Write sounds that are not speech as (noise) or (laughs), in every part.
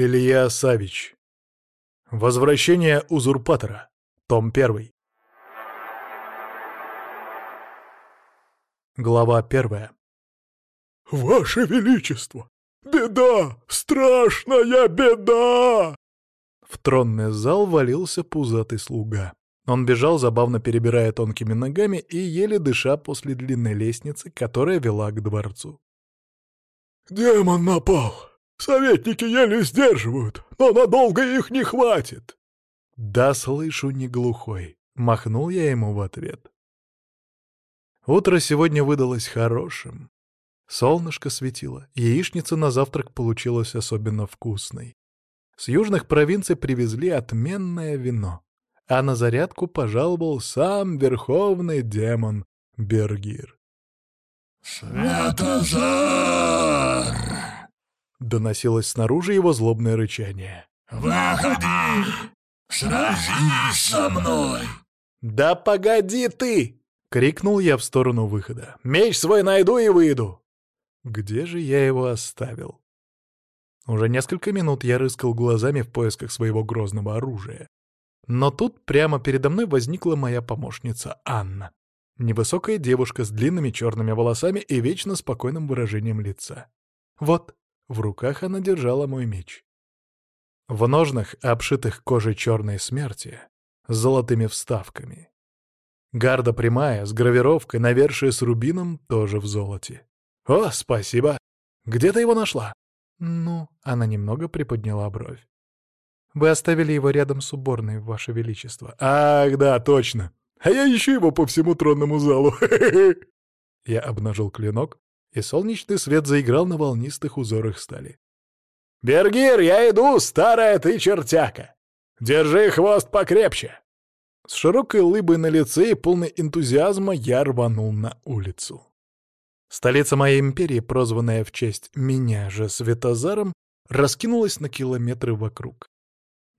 Илья Савич. Возвращение узурпатора. Том 1. Глава первая. «Ваше Величество! Беда! Страшная беда!» В тронный зал валился пузатый слуга. Он бежал, забавно перебирая тонкими ногами и еле дыша после длинной лестницы, которая вела к дворцу. «Демон напал! Советники еле сдерживают, но надолго их не хватит!» «Да слышу, не глухой!» — махнул я ему в ответ. Утро сегодня выдалось хорошим. Солнышко светило, яичница на завтрак получилась особенно вкусной. С южных провинций привезли отменное вино, а на зарядку пожаловал сам верховный демон Бергир. «Светозар!» — доносилось снаружи его злобное рычание. «Выходи! Сразись со мной!» «Да погоди ты!» — крикнул я в сторону выхода. «Меч свой найду и выйду!» Где же я его оставил? Уже несколько минут я рыскал глазами в поисках своего грозного оружия. Но тут прямо передо мной возникла моя помощница Анна. Невысокая девушка с длинными черными волосами и вечно спокойным выражением лица. Вот, в руках она держала мой меч. В ножнах, обшитых кожей черной смерти, с золотыми вставками. Гарда прямая, с гравировкой, навершие с рубином, тоже в золоте. «О, спасибо! Где ты его нашла?» «Ну...» — она немного приподняла бровь. «Вы оставили его рядом с уборной, Ваше Величество». «Ах, да, точно! А я ищу его по всему тронному залу!» (laughs) Я обнажил клинок, и солнечный свет заиграл на волнистых узорах стали. «Бергир, я иду, старая ты чертяка! Держи хвост покрепче!» С широкой улыбой на лице и полной энтузиазма я рванул на улицу. Столица моей империи, прозванная в честь меня же Светозаром, раскинулась на километры вокруг.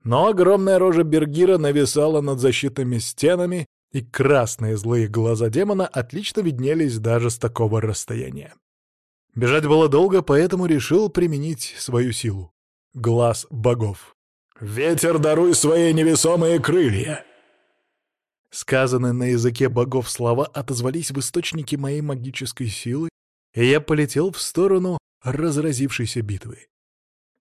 Но огромная рожа Бергира нависала над защитными стенами, и красные злые глаза демона отлично виднелись даже с такого расстояния. Бежать было долго, поэтому решил применить свою силу. Глаз богов. «Ветер, даруй свои невесомые крылья!» Сказанные на языке богов слова отозвались в источнике моей магической силы, и я полетел в сторону разразившейся битвы.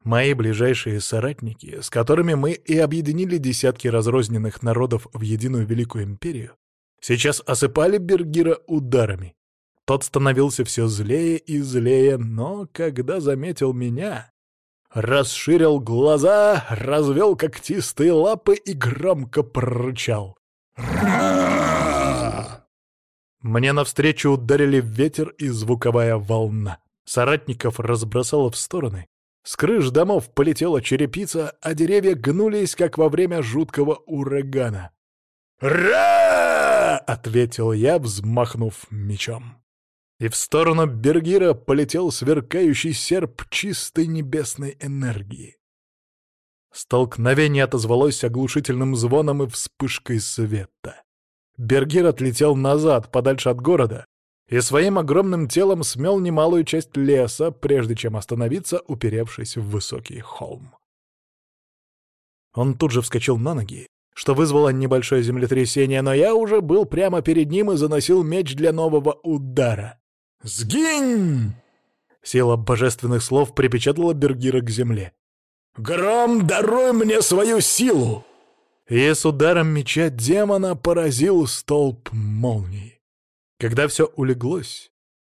Мои ближайшие соратники, с которыми мы и объединили десятки разрозненных народов в единую Великую Империю, сейчас осыпали Бергира ударами. Тот становился все злее и злее, но когда заметил меня, расширил глаза, развел когтистые лапы и громко прорычал. Мне навстречу ударили ветер и звуковая волна. Соратников разбросало в стороны. С крыш домов полетела черепица, а деревья гнулись, как во время жуткого урагана. «Ра!» — ответил я, взмахнув мечом. И в сторону Бергира полетел сверкающий серп чистой небесной энергии. Столкновение отозвалось оглушительным звоном и вспышкой света. Бергир отлетел назад, подальше от города, и своим огромным телом смел немалую часть леса, прежде чем остановиться, уперевшись в высокий холм. Он тут же вскочил на ноги, что вызвало небольшое землетрясение, но я уже был прямо перед ним и заносил меч для нового удара. «Сгинь!» Сила божественных слов припечатала Бергира к земле. «Гром, даруй мне свою силу!» И с ударом меча демона поразил столб молнии. Когда все улеглось,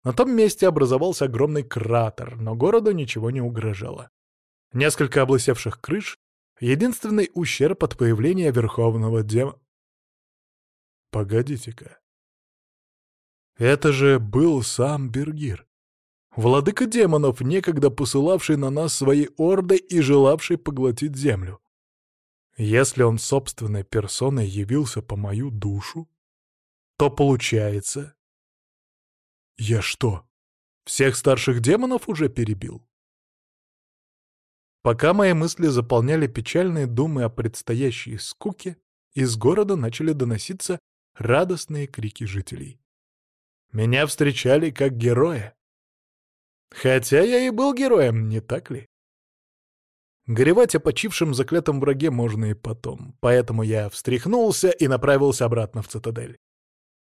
на том месте образовался огромный кратер, но городу ничего не угрожало. Несколько облысевших крыш — единственный ущерб от появления верховного демона. Погодите-ка. Это же был сам Бергир. Владыка демонов, некогда посылавший на нас свои орды и желавший поглотить землю. Если он собственной персоной явился по мою душу, то получается... Я что, всех старших демонов уже перебил? Пока мои мысли заполняли печальные думы о предстоящей скуке, из города начали доноситься радостные крики жителей. Меня встречали как героя. Хотя я и был героем, не так ли? Горевать о почившем заклятом враге можно и потом, поэтому я встряхнулся и направился обратно в цитадель.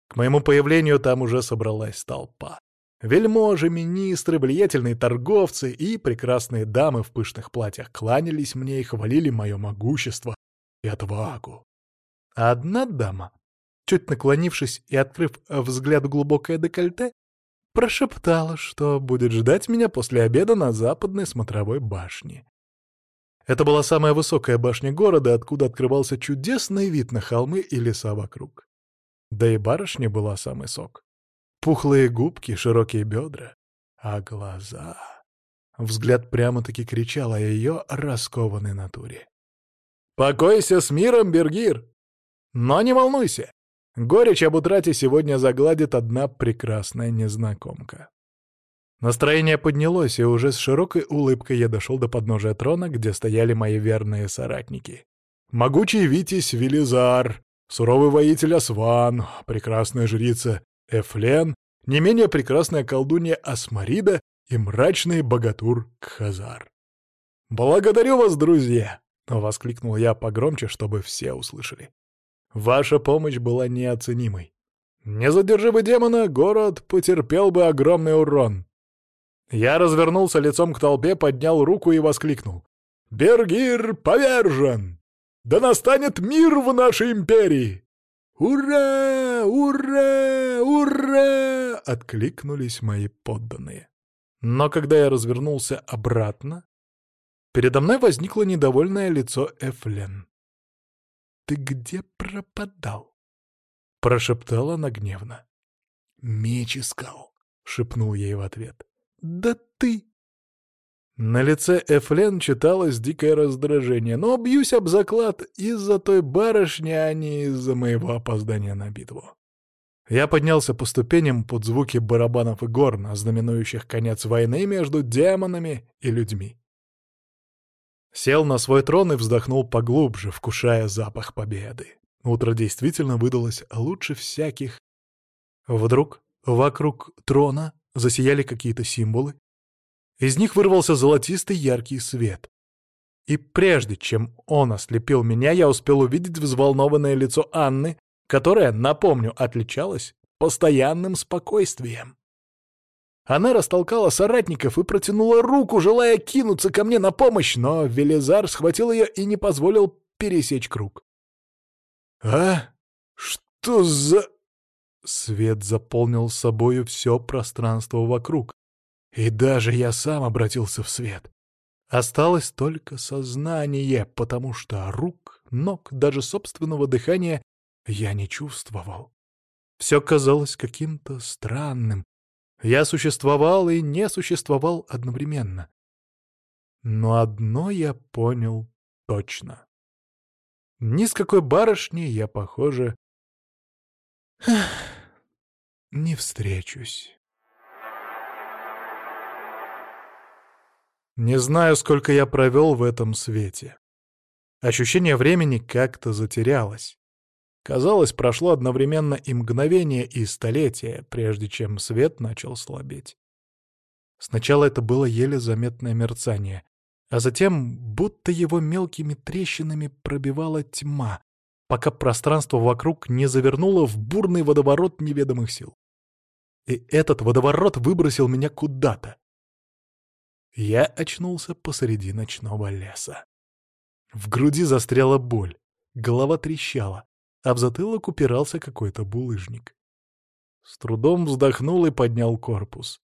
К моему появлению там уже собралась толпа. Вельможи, министры, влиятельные торговцы и прекрасные дамы в пышных платьях кланялись мне и хвалили мое могущество и отвагу. Одна дама, чуть наклонившись и открыв взгляд глубокое декольте, прошептала, что будет ждать меня после обеда на западной смотровой башне. Это была самая высокая башня города, откуда открывался чудесный вид на холмы и леса вокруг. Да и барышня была самый сок. Пухлые губки, широкие бедра, а глаза... Взгляд прямо-таки кричал о ее раскованной натуре. «Покойся с миром, Бергир! Но не волнуйся! Горечь об утрате сегодня загладит одна прекрасная незнакомка». Настроение поднялось, и уже с широкой улыбкой я дошел до подножия трона, где стояли мои верные соратники. Могучий Витязь Велизар, суровый воитель Асван, прекрасная жрица Эфлен, не менее прекрасная колдунья Асмарида и мрачный богатур Кхазар. «Благодарю вас, друзья!» — воскликнул я погромче, чтобы все услышали. «Ваша помощь была неоценимой. Не задержи бы демона, город потерпел бы огромный урон». Я развернулся лицом к толпе, поднял руку и воскликнул. «Бергир повержен! Да настанет мир в нашей империи!» «Ура! Ура! Ура!» — откликнулись мои подданные. Но когда я развернулся обратно, передо мной возникло недовольное лицо Эфлен. «Ты где пропадал?» — прошептала она гневно. «Меч искал», — шепнул ей в ответ. «Да ты...» На лице Эфлен читалось дикое раздражение, но бьюсь об заклад из-за той барышни, а не из-за моего опоздания на битву. Я поднялся по ступеням под звуки барабанов и горн, знаменующих конец войны между демонами и людьми. Сел на свой трон и вздохнул поглубже, вкушая запах победы. Утро действительно выдалось лучше всяких. Вдруг вокруг трона засияли какие-то символы, из них вырвался золотистый яркий свет. И прежде чем он ослепил меня, я успел увидеть взволнованное лицо Анны, которое, напомню, отличалось постоянным спокойствием. Она растолкала соратников и протянула руку, желая кинуться ко мне на помощь, но Велизар схватил ее и не позволил пересечь круг. «А? Что за...» Свет заполнил собою все пространство вокруг, и даже я сам обратился в свет. Осталось только сознание, потому что рук, ног, даже собственного дыхания я не чувствовал. Все казалось каким-то странным. Я существовал и не существовал одновременно. Но одно я понял точно. Ни с какой барышней я, похоже, (sighs) не встречусь. Не знаю, сколько я провел в этом свете. Ощущение времени как-то затерялось. Казалось, прошло одновременно и мгновение, и столетие, прежде чем свет начал слабеть. Сначала это было еле заметное мерцание, а затем будто его мелкими трещинами пробивала тьма, пока пространство вокруг не завернуло в бурный водоворот неведомых сил. И этот водоворот выбросил меня куда-то, я очнулся посреди ночного леса. В груди застряла боль, голова трещала, а в затылок упирался какой-то булыжник. С трудом вздохнул и поднял корпус.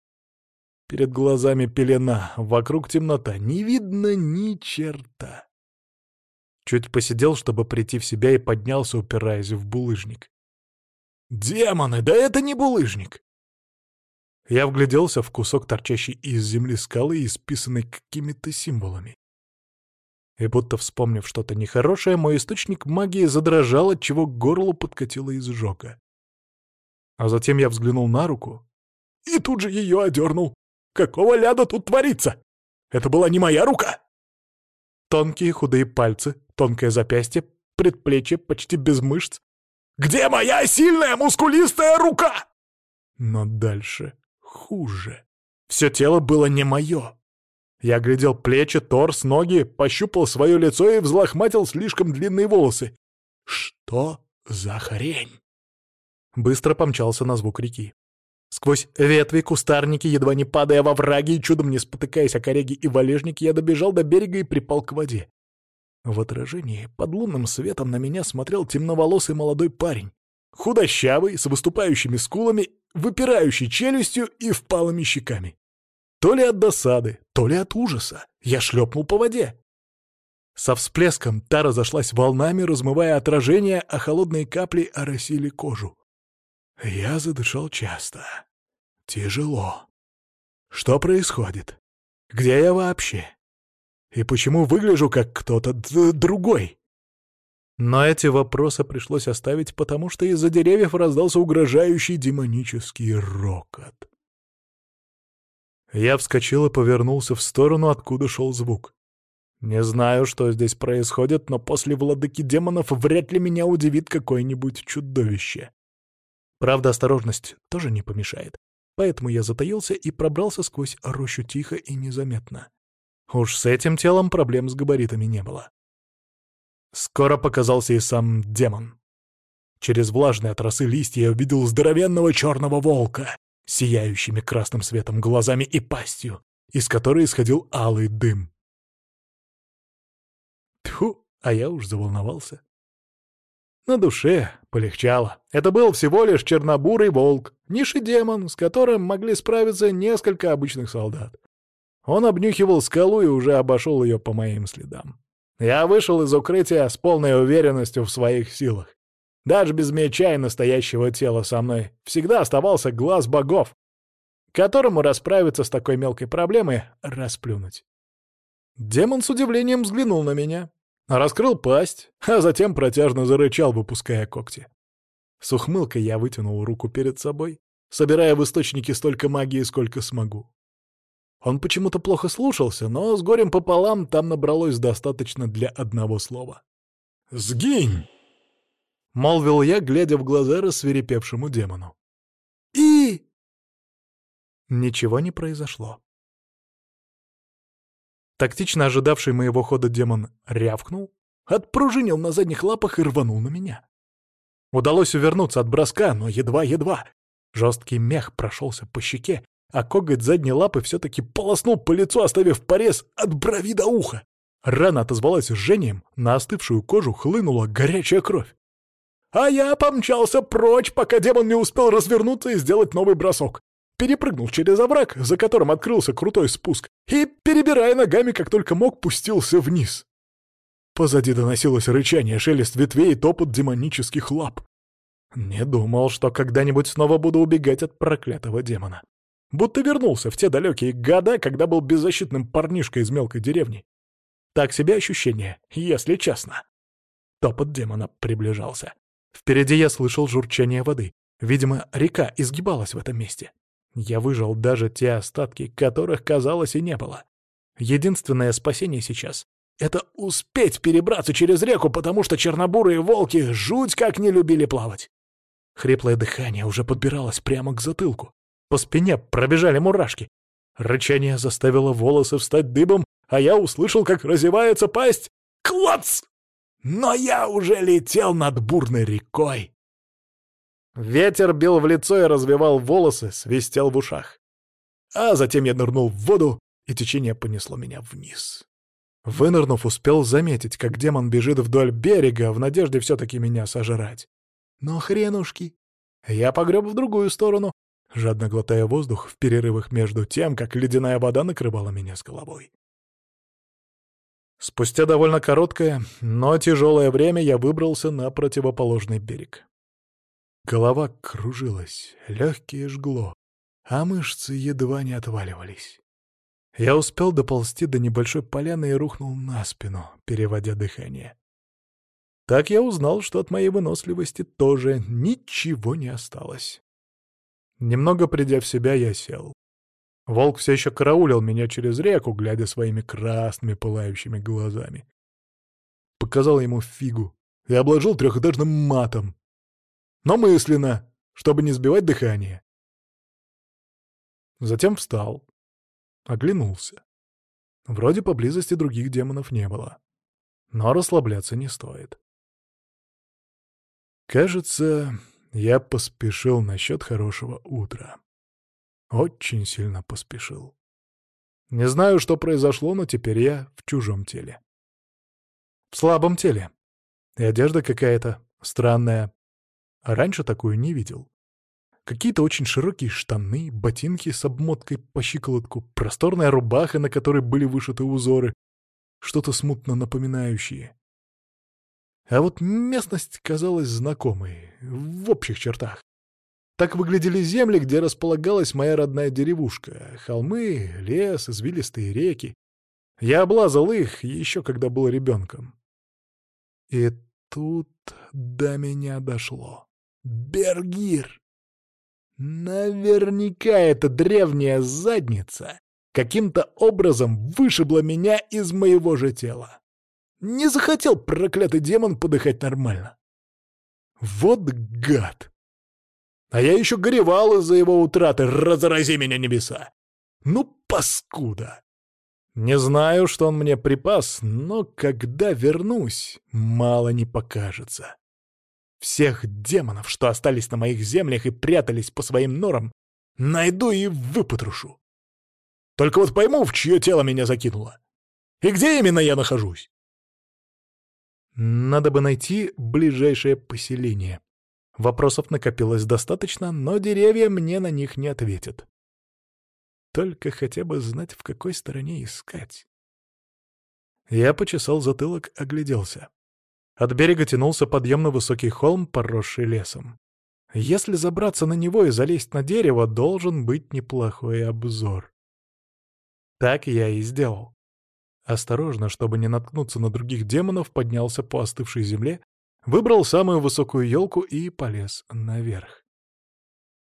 Перед глазами пелена, вокруг темнота, не видно ни черта. Чуть посидел, чтобы прийти в себя, и поднялся, упираясь в булыжник. «Демоны, да это не булыжник!» Я вгляделся в кусок торчащей из земли скалы, исписанной какими-то символами. И будто вспомнив что-то нехорошее, мой источник магии задрожал, отчего к горлу подкатило изжога. А затем я взглянул на руку и тут же ее одернул. Какого ляда тут творится? Это была не моя рука! Тонкие худые пальцы, тонкое запястье, предплечье почти без мышц. Где моя сильная мускулистая рука? Но дальше хуже. Все тело было не мое. Я глядел плечи, торс, ноги, пощупал свое лицо и взлохматил слишком длинные волосы. Что за хрень? Быстро помчался на звук реки. Сквозь ветви, кустарники, едва не падая во враги и чудом не спотыкаясь о кореги и валежники, я добежал до берега и припал к воде. В отражении под лунным светом на меня смотрел темноволосый молодой парень, худощавый, с выступающими скулами, выпирающий челюстью и впалыми щеками. То ли от досады, то ли от ужаса. Я шлепнул по воде. Со всплеском та разошлась волнами, размывая отражение, а холодные капли оросили кожу. Я задышал часто. Тяжело. Что происходит? Где я вообще? И почему выгляжу как кто-то другой? Но эти вопросы пришлось оставить, потому что из-за деревьев раздался угрожающий демонический рокот. Я вскочил и повернулся в сторону, откуда шел звук. Не знаю, что здесь происходит, но после владыки демонов вряд ли меня удивит какое-нибудь чудовище. Правда, осторожность тоже не помешает. Поэтому я затаился и пробрался сквозь рощу тихо и незаметно. Уж с этим телом проблем с габаритами не было. Скоро показался и сам демон. Через влажные от росы листья я увидел здоровенного черного волка, сияющими красным светом глазами и пастью, из которой исходил алый дым. Тьфу, а я уж заволновался. На душе полегчало. Это был всего лишь чернобурый волк, низший демон, с которым могли справиться несколько обычных солдат. Он обнюхивал скалу и уже обошел ее по моим следам. Я вышел из укрытия с полной уверенностью в своих силах. Даже без меча и настоящего тела со мной всегда оставался глаз богов, которому расправиться с такой мелкой проблемой — расплюнуть. Демон с удивлением взглянул на меня, раскрыл пасть, а затем протяжно зарычал, выпуская когти. С ухмылкой я вытянул руку перед собой, собирая в источнике столько магии, сколько смогу. Он почему-то плохо слушался, но с горем пополам там набралось достаточно для одного слова. «Сгинь!» — молвил я, глядя в глаза рассверепевшему демону. «И...» Ничего не произошло. Тактично ожидавший моего хода демон рявкнул, отпружинил на задних лапах и рванул на меня. Удалось увернуться от броска, но едва-едва. Жесткий мех прошелся по щеке, а коготь задней лапы все-таки полоснул по лицу, оставив порез от брови до уха. Рана отозвалась жжением, на остывшую кожу хлынула горячая кровь. А я помчался прочь, пока демон не успел развернуться и сделать новый бросок. Перепрыгнул через овраг, за которым открылся крутой спуск, и, перебирая ногами, как только мог, пустился вниз. Позади доносилось рычание, шелест ветвей и топот демонических лап. Не думал, что когда-нибудь снова буду убегать от проклятого демона. Будто вернулся в те далекие года, когда был беззащитным парнишкой из мелкой деревни. Так себе ощущение, если честно. Топот демона приближался. Впереди я слышал журчание воды. Видимо, река изгибалась в этом месте. Я выжил даже те остатки, которых, казалось, и не было. Единственное спасение сейчас — это успеть перебраться через реку, потому что чернобурые волки жуть как не любили плавать. Хриплое дыхание уже подбиралось прямо к затылку. По спине пробежали мурашки. Рычание заставило волосы встать дыбом, а я услышал, как разевается пасть. Клац! Но я уже летел над бурной рекой. Ветер бил в лицо и развивал волосы, свистел в ушах. А затем я нырнул в воду, и течение понесло меня вниз. Вынырнув, успел заметить, как демон бежит вдоль берега в надежде все-таки меня сожрать. Но хренушки. Я погреб в другую сторону, жадно глотая воздух в перерывах между тем, как ледяная вода накрывала меня с головой. Спустя довольно короткое, но тяжелое время я выбрался на противоположный берег. Голова кружилась, легкие жгло, а мышцы едва не отваливались. Я успел доползти до небольшой поляны и рухнул на спину, переводя дыхание. Так я узнал, что от моей выносливости тоже ничего не осталось. Немного придя в себя, я сел. Волк все еще караулил меня через реку, глядя своими красными пылающими глазами. Показал ему фигу и обложил трехэтажным матом. Но мысленно, чтобы не сбивать дыхание. Затем встал, оглянулся. Вроде поблизости других демонов не было. Но расслабляться не стоит. Кажется, я поспешил насчет хорошего утра. Очень сильно поспешил. Не знаю, что произошло, но теперь я в чужом теле. В слабом теле. И одежда какая-то странная. А раньше такую не видел. Какие-то очень широкие штаны, ботинки с обмоткой по щиколотку, просторная рубаха, на которой были вышиты узоры, что-то смутно напоминающее. А вот местность казалась знакомой, в общих чертах. Так выглядели земли, где располагалась моя родная деревушка. Холмы, лес, извилистые реки. Я облазал их еще когда был ребенком. И тут до меня дошло. Бергир! Наверняка эта древняя задница каким-то образом вышибла меня из моего же тела. Не захотел проклятый демон подыхать нормально. Вот гад! А я еще горевал из-за его утраты, разрази меня небеса! Ну, паскуда! Не знаю, что он мне припас, но когда вернусь, мало не покажется. Всех демонов, что остались на моих землях и прятались по своим норам, найду и выпотрошу. Только вот пойму, в чье тело меня закинуло. И где именно я нахожусь? Надо бы найти ближайшее поселение. Вопросов накопилось достаточно, но деревья мне на них не ответят. Только хотя бы знать, в какой стороне искать. Я почесал затылок, огляделся. От берега тянулся подъем на высокий холм, поросший лесом. Если забраться на него и залезть на дерево, должен быть неплохой обзор. Так я и сделал. Осторожно, чтобы не наткнуться на других демонов, поднялся по остывшей земле Выбрал самую высокую елку и полез наверх.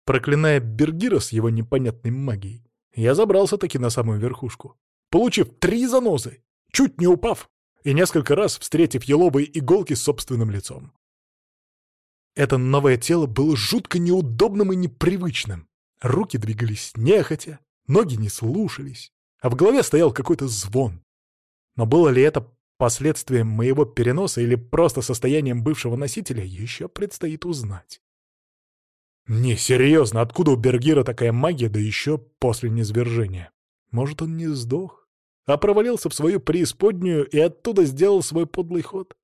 Проклиная Бергира с его непонятной магией, я забрался таки на самую верхушку, получив три занозы, чуть не упав и несколько раз встретив еловые иголки с собственным лицом. Это новое тело было жутко неудобным и непривычным. Руки двигались нехотя, ноги не слушались, а в голове стоял какой-то звон. Но было ли это Последствием моего переноса или просто состоянием бывшего носителя еще предстоит узнать. Не, серьезно, откуда у Бергира такая магия, да еще после низвержения? Может, он не сдох, а провалился в свою преисподнюю и оттуда сделал свой подлый ход?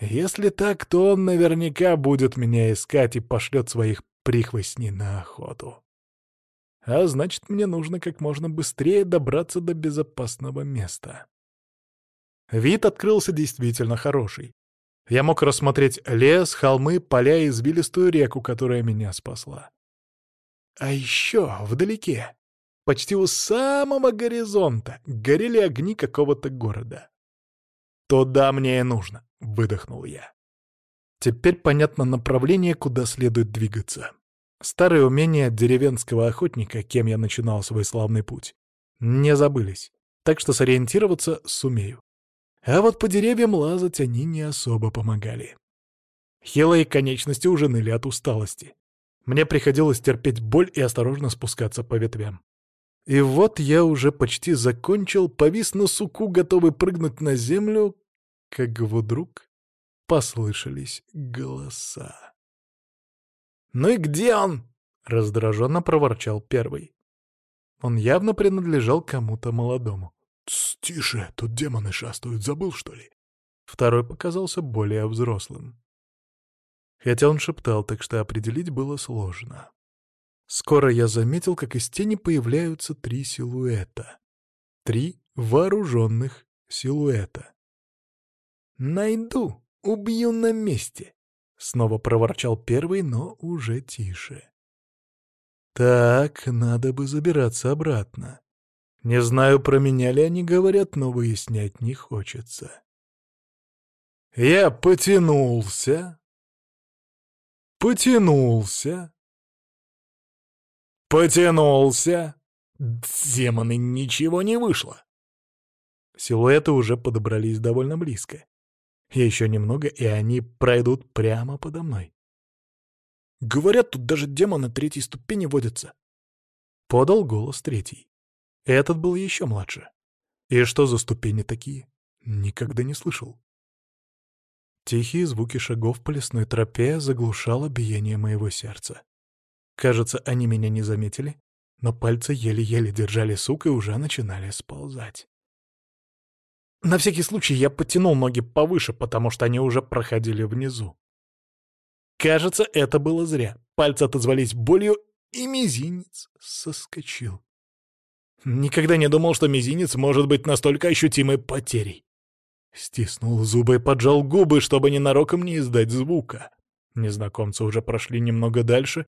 Если так, то он наверняка будет меня искать и пошлет своих прихвостней на охоту. А значит, мне нужно как можно быстрее добраться до безопасного места. Вид открылся действительно хороший. Я мог рассмотреть лес, холмы, поля и извилистую реку, которая меня спасла. А еще вдалеке, почти у самого горизонта, горели огни какого-то города. «Туда мне и нужно», — выдохнул я. Теперь понятно направление, куда следует двигаться. Старые умения деревенского охотника, кем я начинал свой славный путь, не забылись, так что сориентироваться сумею. А вот по деревьям лазать они не особо помогали. Хилые конечности уже ныли от усталости. Мне приходилось терпеть боль и осторожно спускаться по ветвям. И вот я уже почти закончил, повис на суку, готовый прыгнуть на землю, как вдруг послышались голоса. «Ну и где он?» — раздраженно проворчал первый. Он явно принадлежал кому-то молодому. «Тс, тише, тут демоны шастают, забыл, что ли?» Второй показался более взрослым. Хотя он шептал, так что определить было сложно. Скоро я заметил, как из тени появляются три силуэта. Три вооруженных силуэта. «Найду, убью на месте!» — снова проворчал первый, но уже тише. «Так, надо бы забираться обратно. Не знаю, про меня ли они говорят, но выяснять не хочется. Я потянулся, потянулся, потянулся. Демоны, ничего не вышло. Силуэты уже подобрались довольно близко. Еще немного, и они пройдут прямо подо мной. Говорят, тут даже демоны третьей ступени водятся. Подал голос третий. Этот был еще младше. И что за ступени такие? Никогда не слышал. Тихие звуки шагов по лесной тропе заглушало биение моего сердца. Кажется, они меня не заметили, но пальцы еле-еле держали сук и уже начинали сползать. На всякий случай я подтянул ноги повыше, потому что они уже проходили внизу. Кажется, это было зря. Пальцы отозвались болью, и мизинец соскочил. Никогда не думал, что мизинец может быть настолько ощутимой потерей. Стиснул зубы и поджал губы, чтобы ненароком не издать звука. Незнакомцы уже прошли немного дальше,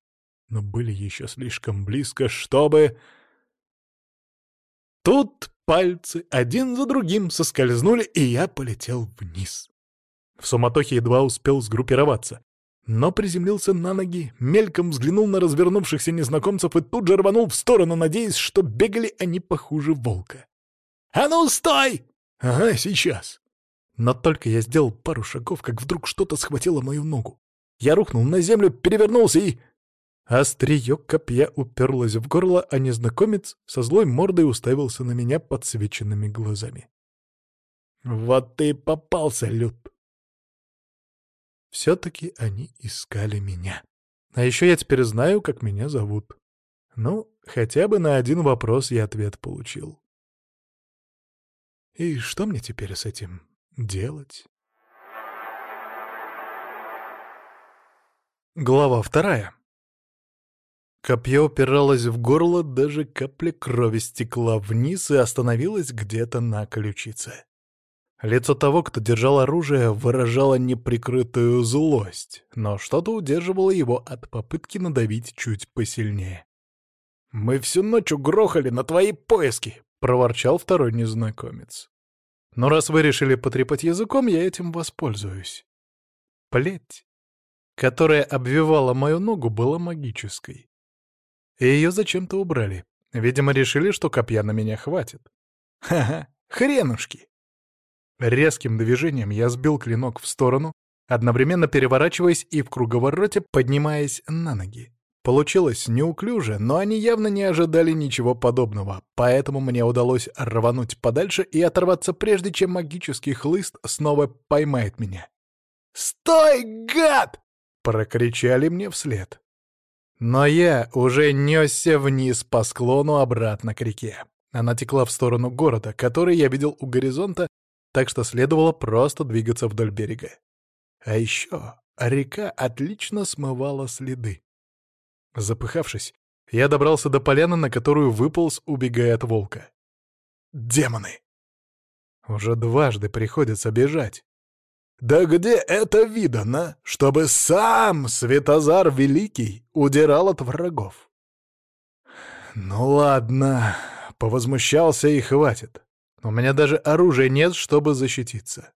но были еще слишком близко, чтобы... Тут пальцы один за другим соскользнули, и я полетел вниз. В суматохе едва успел сгруппироваться, но приземлился на ноги, мельком взглянул на развернувшихся незнакомцев и тут же рванул в сторону, надеясь, что бегали они похуже волка. «А ну, стой!» «Ага, сейчас!» Но только я сделал пару шагов, как вдруг что-то схватило мою ногу. Я рухнул на землю, перевернулся и... Острие копья уперлось в горло, а незнакомец со злой мордой уставился на меня подсвеченными глазами. «Вот ты попался, Люд!» Все-таки они искали меня. А еще я теперь знаю, как меня зовут. Ну, хотя бы на один вопрос я ответ получил. И что мне теперь с этим делать? Глава вторая. Копье упиралось в горло, даже капля крови стекла вниз и остановилась где-то на ключице. Лицо того, кто держал оружие, выражало неприкрытую злость, но что-то удерживало его от попытки надавить чуть посильнее. «Мы всю ночь угрохали на твои поиски!» — проворчал второй незнакомец. «Но раз вы решили потрепать языком, я этим воспользуюсь». Плеть, которая обвивала мою ногу, была магической. И ее зачем-то убрали. Видимо, решили, что копья на меня хватит. Ха-ха, хренушки! Резким движением я сбил клинок в сторону, одновременно переворачиваясь и в круговороте поднимаясь на ноги. Получилось неуклюже, но они явно не ожидали ничего подобного, поэтому мне удалось рвануть подальше и оторваться прежде, чем магический хлыст снова поймает меня. «Стой, гад!» — прокричали мне вслед. Но я уже несся вниз по склону обратно к реке. Она текла в сторону города, который я видел у горизонта, так что следовало просто двигаться вдоль берега. А еще река отлично смывала следы. Запыхавшись, я добрался до поляны, на которую выполз, убегая от волка. Демоны! Уже дважды приходится бежать. Да где это видано, чтобы сам Светозар Великий удирал от врагов? Ну ладно, повозмущался и хватит. У меня даже оружия нет, чтобы защититься.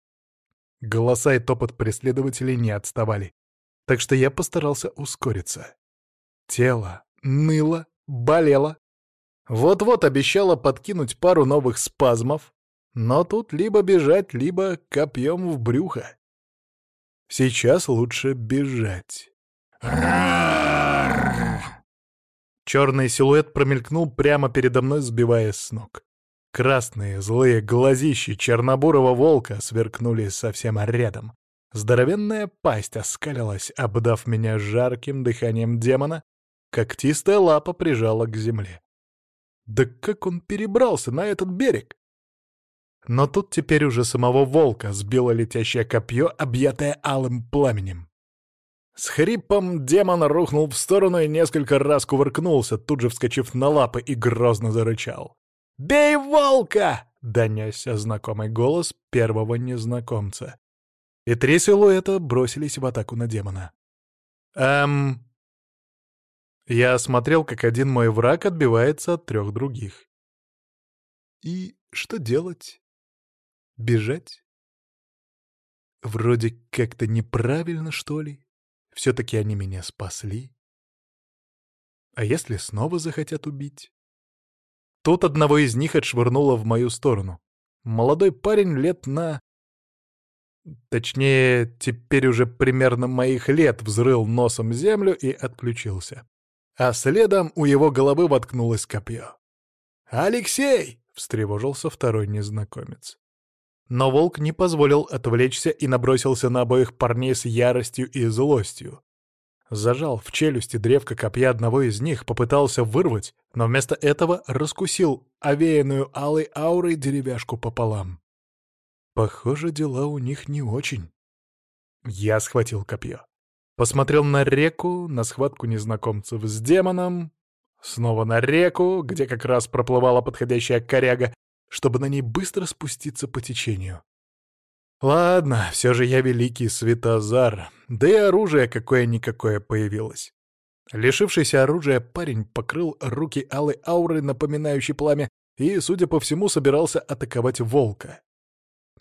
Голоса и топот преследователей не отставали, так что я постарался ускориться. Тело ныло, болело. Вот-вот обещало подкинуть пару новых спазмов, но тут либо бежать, либо копьем в брюхо. Сейчас лучше бежать. Черный силуэт промелькнул прямо передо мной, сбивая с ног. Красные, злые глазищи чернобурого волка сверкнули совсем рядом. Здоровенная пасть оскалилась, обдав меня жарким дыханием демона, когтистая лапа прижала к земле. Да как он перебрался на этот берег? Но тут теперь уже самого волка сбило летящее копье, объятое алым пламенем. С хрипом демон рухнул в сторону и несколько раз кувыркнулся, тут же вскочив на лапы и грозно зарычал. «Бей волка!» — донесся знакомый голос первого незнакомца. И три силуэта бросились в атаку на демона. «Эм...» Я осмотрел, как один мой враг отбивается от трех других. И что делать? Бежать? Вроде как-то неправильно, что ли? Все-таки они меня спасли. А если снова захотят убить? Тут одного из них отшвырнуло в мою сторону. Молодой парень лет на... Точнее, теперь уже примерно моих лет взрыл носом землю и отключился. А следом у его головы воткнулось копье. «Алексей!» встревожился второй незнакомец. Но волк не позволил отвлечься и набросился на обоих парней с яростью и злостью. Зажал в челюсти древко копья одного из них, попытался вырвать, но вместо этого раскусил овеянную алой аурой деревяшку пополам. Похоже, дела у них не очень. Я схватил копье. Посмотрел на реку, на схватку незнакомцев с демоном, снова на реку, где как раз проплывала подходящая коряга, чтобы на ней быстро спуститься по течению. Ладно, все же я великий Светозар, да и оружие какое-никакое появилось. Лишившийся оружия парень покрыл руки алой аурой, напоминающей пламя, и, судя по всему, собирался атаковать волка.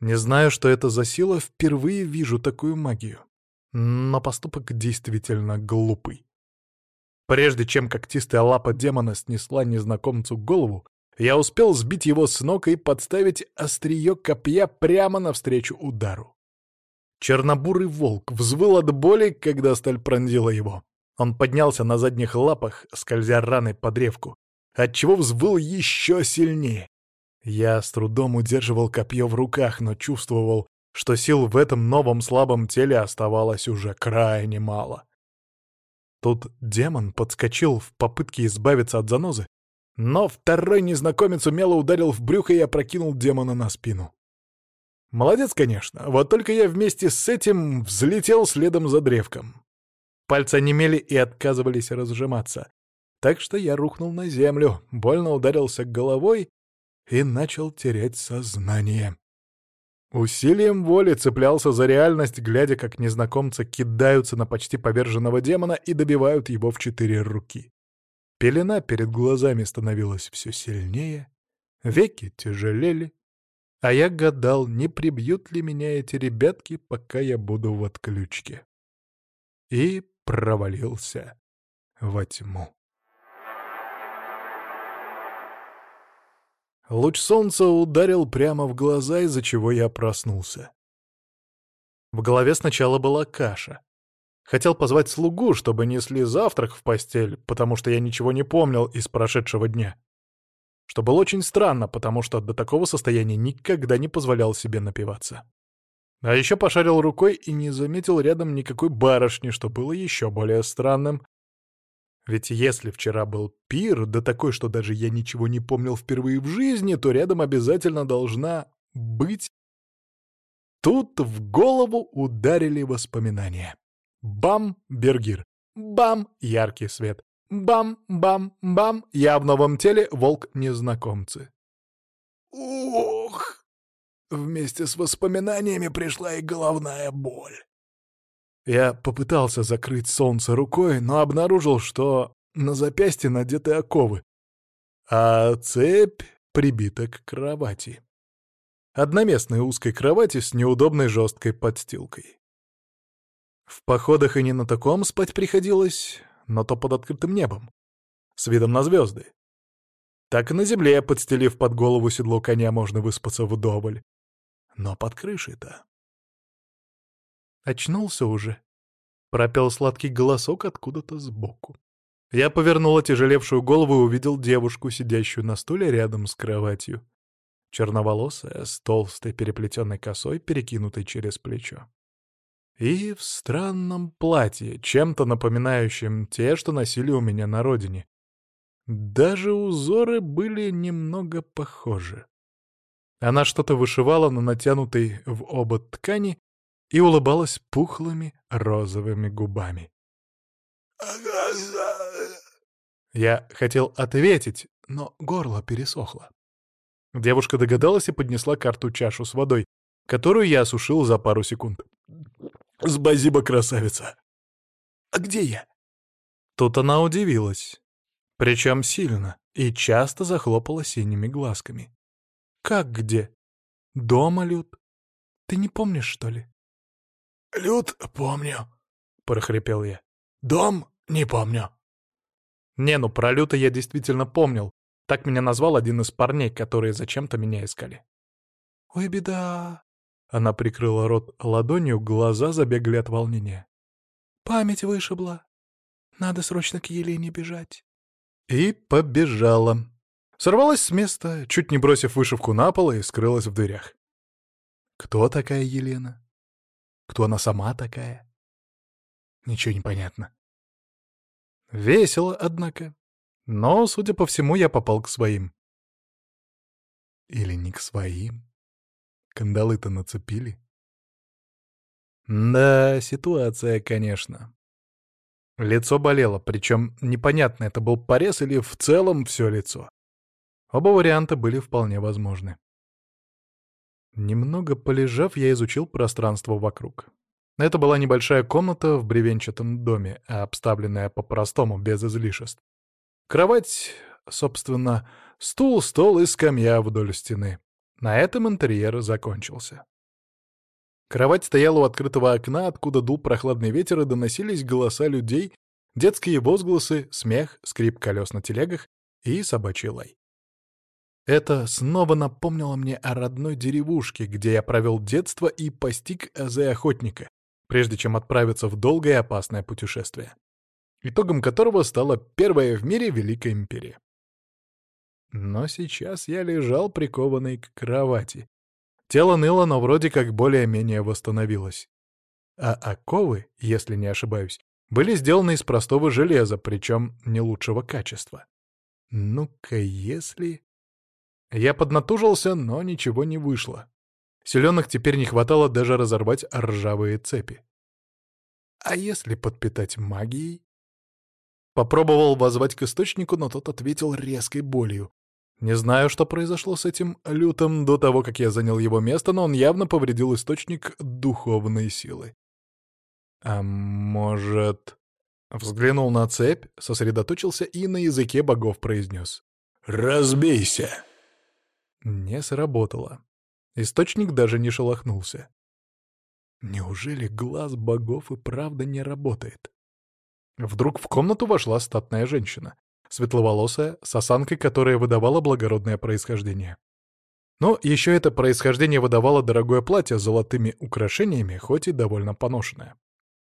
Не знаю, что это за сила, впервые вижу такую магию. Но поступок действительно глупый. Прежде чем когтистая лапа демона снесла незнакомцу голову, я успел сбить его с ног и подставить острие копья прямо навстречу удару. Чернобурый волк взвыл от боли, когда сталь пронзила его. Он поднялся на задних лапах, скользя раной по древку, отчего взвыл еще сильнее. Я с трудом удерживал копье в руках, но чувствовал, что сил в этом новом слабом теле оставалось уже крайне мало. Тут демон подскочил в попытке избавиться от занозы, но второй незнакомец умело ударил в брюхо и опрокинул демона на спину. Молодец, конечно, вот только я вместе с этим взлетел следом за древком. Пальцы онемели и отказывались разжиматься. Так что я рухнул на землю, больно ударился головой и начал терять сознание. Усилием воли цеплялся за реальность, глядя, как незнакомцы кидаются на почти поверженного демона и добивают его в четыре руки. Пелена перед глазами становилась все сильнее, веки тяжелели, а я гадал, не прибьют ли меня эти ребятки, пока я буду в отключке. И провалился во тьму. Луч солнца ударил прямо в глаза, из-за чего я проснулся. В голове сначала была каша. Хотел позвать слугу, чтобы несли завтрак в постель, потому что я ничего не помнил из прошедшего дня. Что было очень странно, потому что до такого состояния никогда не позволял себе напиваться. А еще пошарил рукой и не заметил рядом никакой барышни, что было еще более странным. Ведь если вчера был пир, да такой, что даже я ничего не помнил впервые в жизни, то рядом обязательно должна быть... Тут в голову ударили воспоминания. Бам! Бергир. Бам! Яркий свет. Бам-бам-бам! Я в новом теле волк-незнакомцы. Ух! Вместе с воспоминаниями пришла и головная боль. Я попытался закрыть солнце рукой, но обнаружил, что на запястье надеты оковы, а цепь прибита к кровати. Одноместной узкой кровати с неудобной жесткой подстилкой. В походах и не на таком спать приходилось, но то под открытым небом, с видом на звезды. Так и на земле, подстелив под голову седло коня, можно выспаться вдоволь. Но под крышей-то... Очнулся уже. Пропел сладкий голосок откуда-то сбоку. Я повернул отяжелевшую голову и увидел девушку, сидящую на стуле рядом с кроватью. Черноволосая, с толстой переплетенной косой, перекинутой через плечо и в странном платье, чем-то напоминающем те, что носили у меня на родине. Даже узоры были немного похожи. Она что-то вышивала на натянутой в оба ткани и улыбалась пухлыми розовыми губами. Я хотел ответить, но горло пересохло. Девушка догадалась и поднесла карту чашу с водой, которую я осушил за пару секунд. Спасибо, красавица. А где я? Тут она удивилась. Причем сильно, и часто захлопала синими глазками. Как где? Дома, Люд? Ты не помнишь, что ли? Люд, помню, — прохрипел я. Дом не помню. Не, ну про Люта я действительно помнил. Так меня назвал один из парней, которые зачем-то меня искали. «Ой, беда!» Она прикрыла рот ладонью, глаза забегали от волнения. «Память вышибла. Надо срочно к Елене бежать». И побежала. Сорвалась с места, чуть не бросив вышивку на пол и скрылась в дверях. Кто такая Елена? Кто она сама такая? Ничего не понятно. Весело, однако. Но, судя по всему, я попал к своим. Или не к своим? Кандалы-то нацепили. Да, ситуация, конечно. Лицо болело, причем непонятно, это был порез или в целом все лицо. Оба варианта были вполне возможны. Немного полежав, я изучил пространство вокруг. Это была небольшая комната в бревенчатом доме, обставленная по-простому, без излишеств. Кровать, собственно, стул, стол и скамья вдоль стены. На этом интерьер закончился. Кровать стояла у открытого окна, откуда дул прохладный ветер, и доносились голоса людей, детские возгласы, смех, скрип колес на телегах и собачий лай. Это снова напомнило мне о родной деревушке, где я провел детство и постиг азы охотника, прежде чем отправиться в долгое и опасное путешествие, итогом которого стала первая в мире Великая Империя. Но сейчас я лежал прикованный к кровати. Тело ныло, но вроде как более-менее восстановилось. А оковы, если не ошибаюсь, были сделаны из простого железа, причем не лучшего качества. Ну-ка, если... Я поднатужился, но ничего не вышло. Селенок теперь не хватало даже разорвать ржавые цепи. А если подпитать магией? Попробовал возвать к источнику, но тот ответил резкой болью. Не знаю, что произошло с этим лютом до того, как я занял его место, но он явно повредил источник духовной силы. А может... Взглянул на цепь, сосредоточился и на языке богов произнес. «Разбейся!» Не сработало. Источник даже не шелохнулся. Неужели глаз богов и правда не работает? Вдруг в комнату вошла статная женщина, светловолосая, с осанкой, которая выдавала благородное происхождение. Но еще это происхождение выдавало дорогое платье с золотыми украшениями, хоть и довольно поношенное.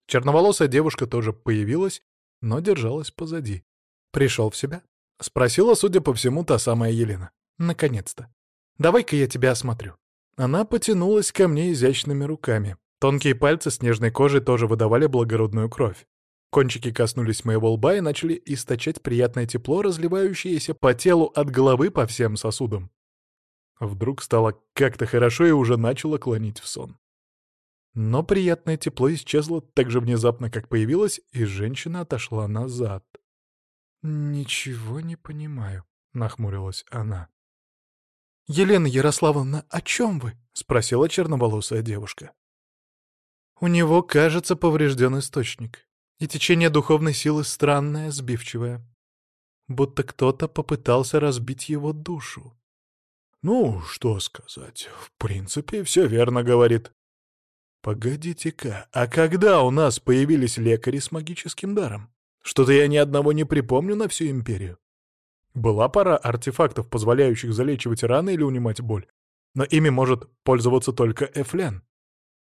Черноволосая девушка тоже появилась, но держалась позади. «Пришел в себя?» — спросила, судя по всему, та самая Елена. «Наконец-то. Давай-ка я тебя осмотрю». Она потянулась ко мне изящными руками. Тонкие пальцы с нежной кожей тоже выдавали благородную кровь. Кончики коснулись моего лба и начали источать приятное тепло, разливающееся по телу от головы по всем сосудам. Вдруг стало как-то хорошо и уже начало клонить в сон. Но приятное тепло исчезло так же внезапно, как появилось, и женщина отошла назад. «Ничего не понимаю», — нахмурилась она. «Елена Ярославовна, о чем вы?» — спросила черноволосая девушка. «У него, кажется, поврежден источник, и течение духовной силы странное, сбивчивое. Будто кто-то попытался разбить его душу». «Ну, что сказать, в принципе, все верно говорит». «Погодите-ка, а когда у нас появились лекари с магическим даром? Что-то я ни одного не припомню на всю империю». Была пара артефактов, позволяющих залечивать раны или унимать боль, но ими может пользоваться только Эфлен.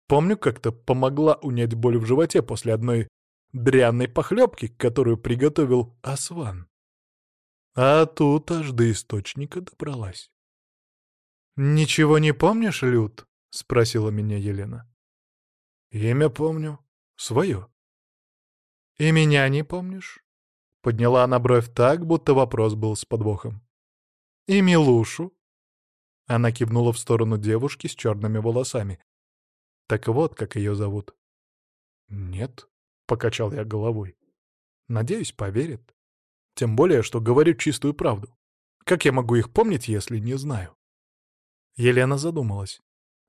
Помню, как-то помогла унять боль в животе после одной дрянной похлебки, которую приготовил Асван. А тут аж до источника добралась. «Ничего не помнишь, Люд?» — спросила меня Елена. «Имя помню. Свое». «И меня не помнишь?» Подняла она бровь так, будто вопрос был с подвохом. «И Милушу?» Она кивнула в сторону девушки с черными волосами. «Так вот, как ее зовут». «Нет», — покачал я головой. «Надеюсь, поверит. Тем более, что говорю чистую правду. Как я могу их помнить, если не знаю?» Елена задумалась.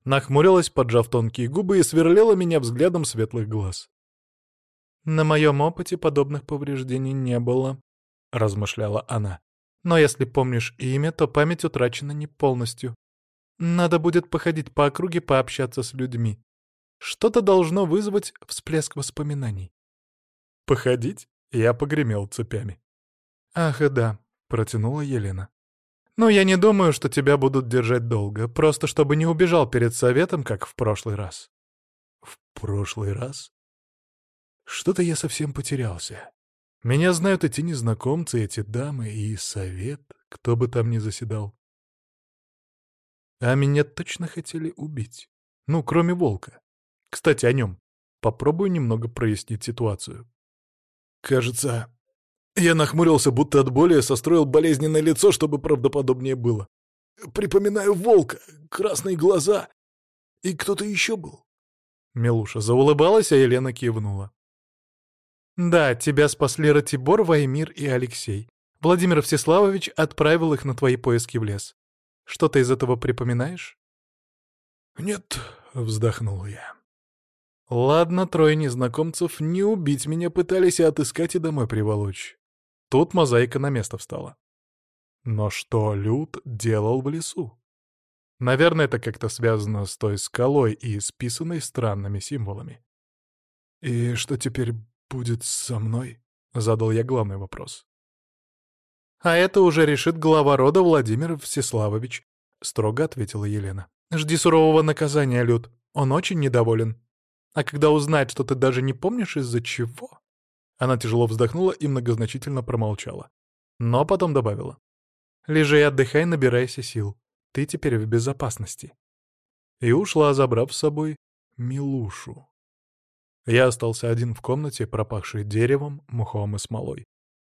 Нахмурилась, поджав тонкие губы, и сверлила меня взглядом светлых глаз. «На моем опыте подобных повреждений не было», — размышляла она. «Но если помнишь имя, то память утрачена не полностью. Надо будет походить по округе, пообщаться с людьми. Что-то должно вызвать всплеск воспоминаний». «Походить?» — я погремел цепями. «Ах, и да», — протянула Елена. «Но я не думаю, что тебя будут держать долго, просто чтобы не убежал перед советом, как в прошлый раз». «В прошлый раз?» Что-то я совсем потерялся. Меня знают эти незнакомцы, эти дамы и совет, кто бы там ни заседал. А меня точно хотели убить. Ну, кроме волка. Кстати, о нем. Попробую немного прояснить ситуацию. Кажется, я нахмурился, будто от боли состроил болезненное лицо, чтобы правдоподобнее было. Припоминаю волка, красные глаза. И кто-то еще был. Милуша заулыбалась, а Елена кивнула. «Да, тебя спасли Ратибор, Ваймир и Алексей. Владимир Всеславович отправил их на твои поиски в лес. Что ты из этого припоминаешь?» «Нет», — вздохнул я. «Ладно, трое незнакомцев не убить меня пытались, а отыскать и домой приволочь. Тут мозаика на место встала. Но что Люд делал в лесу? Наверное, это как-то связано с той скалой и списанной странными символами. «И что теперь будет со мной?» — задал я главный вопрос. «А это уже решит глава рода Владимир Всеславович», — строго ответила Елена. «Жди сурового наказания, Люд. Он очень недоволен. А когда узнает, что ты даже не помнишь из-за чего...» Она тяжело вздохнула и многозначительно промолчала. Но потом добавила. «Лежи и отдыхай, набирайся сил. Ты теперь в безопасности». И ушла, забрав с собой Милушу. Я остался один в комнате, пропахшей деревом, мухом и смолой.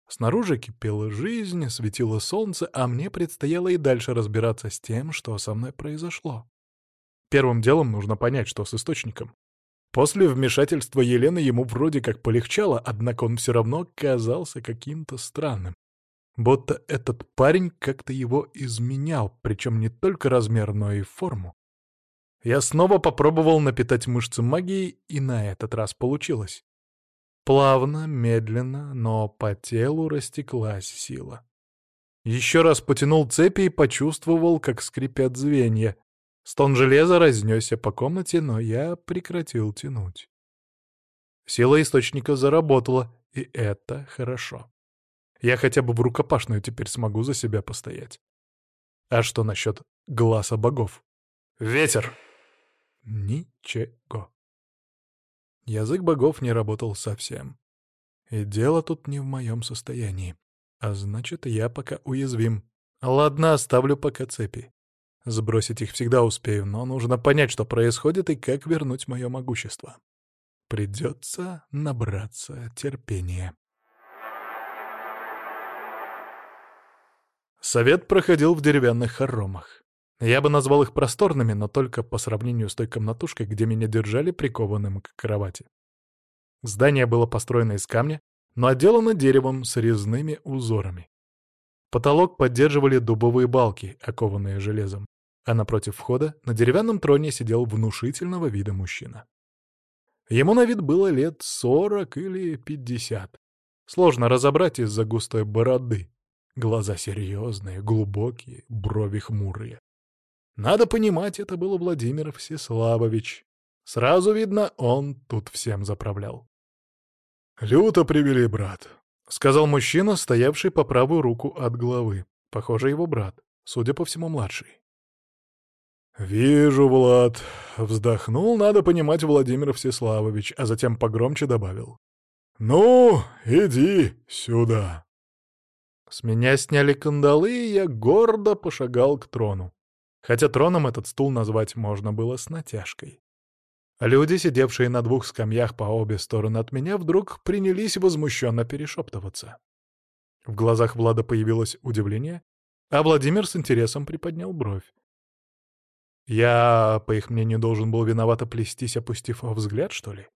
Снаружи кипела жизнь, светило солнце, а мне предстояло и дальше разбираться с тем, что со мной произошло. Первым делом нужно понять, что с источником. После вмешательства Елены ему вроде как полегчало, однако он все равно казался каким-то странным. Будто этот парень как-то его изменял, причем не только размер, но и форму. Я снова попробовал напитать мышцы магией, и на этот раз получилось. Плавно, медленно, но по телу растеклась сила. Еще раз потянул цепи и почувствовал, как скрипят звенья. Стон железа разнесся по комнате, но я прекратил тянуть. Сила источника заработала, и это хорошо. Я хотя бы в рукопашную теперь смогу за себя постоять. А что насчет глаза богов? Ветер! Ничего. Язык богов не работал совсем. И дело тут не в моем состоянии. А значит, я пока уязвим. Ладно, оставлю пока цепи. Сбросить их всегда успею, но нужно понять, что происходит и как вернуть мое могущество. Придется набраться терпения. Совет проходил в деревянных хоромах. Я бы назвал их просторными, но только по сравнению с той комнатушкой, где меня держали прикованным к кровати. Здание было построено из камня, но отделано деревом с резными узорами. Потолок поддерживали дубовые балки, окованные железом, а напротив входа на деревянном троне сидел внушительного вида мужчина. Ему на вид было лет сорок или пятьдесят. Сложно разобрать из-за густой бороды, Глаза серьезные, глубокие, брови хмурые. Надо понимать, это был Владимир Всеславович. Сразу видно, он тут всем заправлял. «Люто привели, брат», — сказал мужчина, стоявший по правую руку от главы. Похоже, его брат, судя по всему, младший. «Вижу, Влад», — вздохнул, надо понимать, Владимир Всеславович, а затем погромче добавил. «Ну, иди сюда». С меня сняли кандалы, и я гордо пошагал к трону. Хотя троном этот стул назвать можно было с натяжкой. Люди, сидевшие на двух скамьях по обе стороны от меня, вдруг принялись возмущенно перешептываться. В глазах Влада появилось удивление, а Владимир с интересом приподнял бровь. Я, по их мнению, должен был виновато плестись, опустив взгляд, что ли?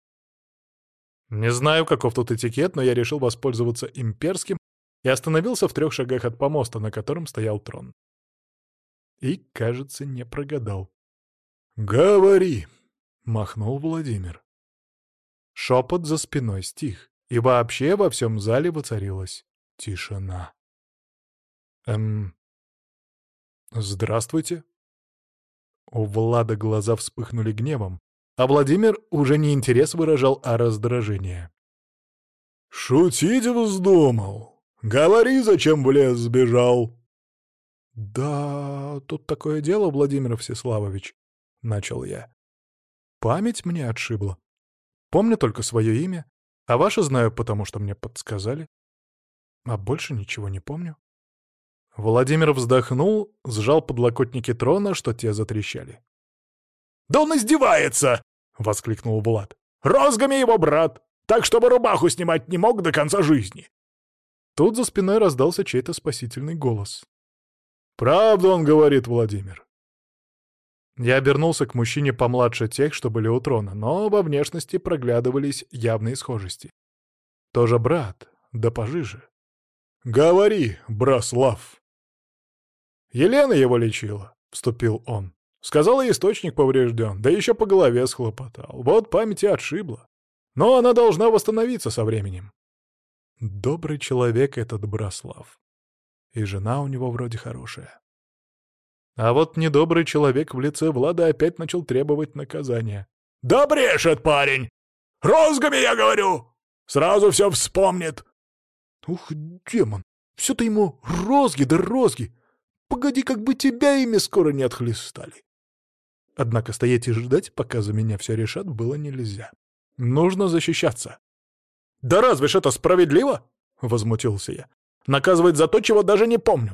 Не знаю, каков тут этикет, но я решил воспользоваться имперским и остановился в трех шагах от помоста, на котором стоял трон. И, кажется, не прогадал. «Говори!» — махнул Владимир. Шепот за спиной стих, и вообще во всем зале воцарилась тишина. «Эм... Здравствуйте?» У Влада глаза вспыхнули гневом, а Владимир уже не интерес выражал, а раздражение. «Шутить вздумал!» Говори, зачем в лес сбежал!» «Да, тут такое дело, Владимир Всеславович», — начал я. «Память мне отшибла. Помню только свое имя, а ваше знаю, потому что мне подсказали. А больше ничего не помню». Владимир вздохнул, сжал подлокотники трона, что те затрещали. «Да он издевается!» — воскликнул Влад. «Розгами его брат! Так, чтобы рубаху снимать не мог до конца жизни!» Тут за спиной раздался чей-то спасительный голос. «Правду он говорит, Владимир!» Я обернулся к мужчине помладше тех, что были у трона, но во внешности проглядывались явные схожести. Тоже брат, да пожиже. «Говори, Браслав!» «Елена его лечила», — вступил он. Сказала, источник поврежден, да еще по голове схлопотал. Вот памяти отшибла. Но она должна восстановиться со временем. Добрый человек этот Браслав. И жена у него вроде хорошая. А вот недобрый человек в лице Влада опять начал требовать наказания. «Да брешет парень! Розгами, я говорю! Сразу все вспомнит!» «Ух, демон! Все-то ему розги да розги! Погоди, как бы тебя ими скоро не отхлестали!» Однако стоять и ждать, пока за меня все решат, было нельзя. Нужно защищаться. «Да разве ж это справедливо?» — возмутился я. «Наказывать за то, чего даже не помню.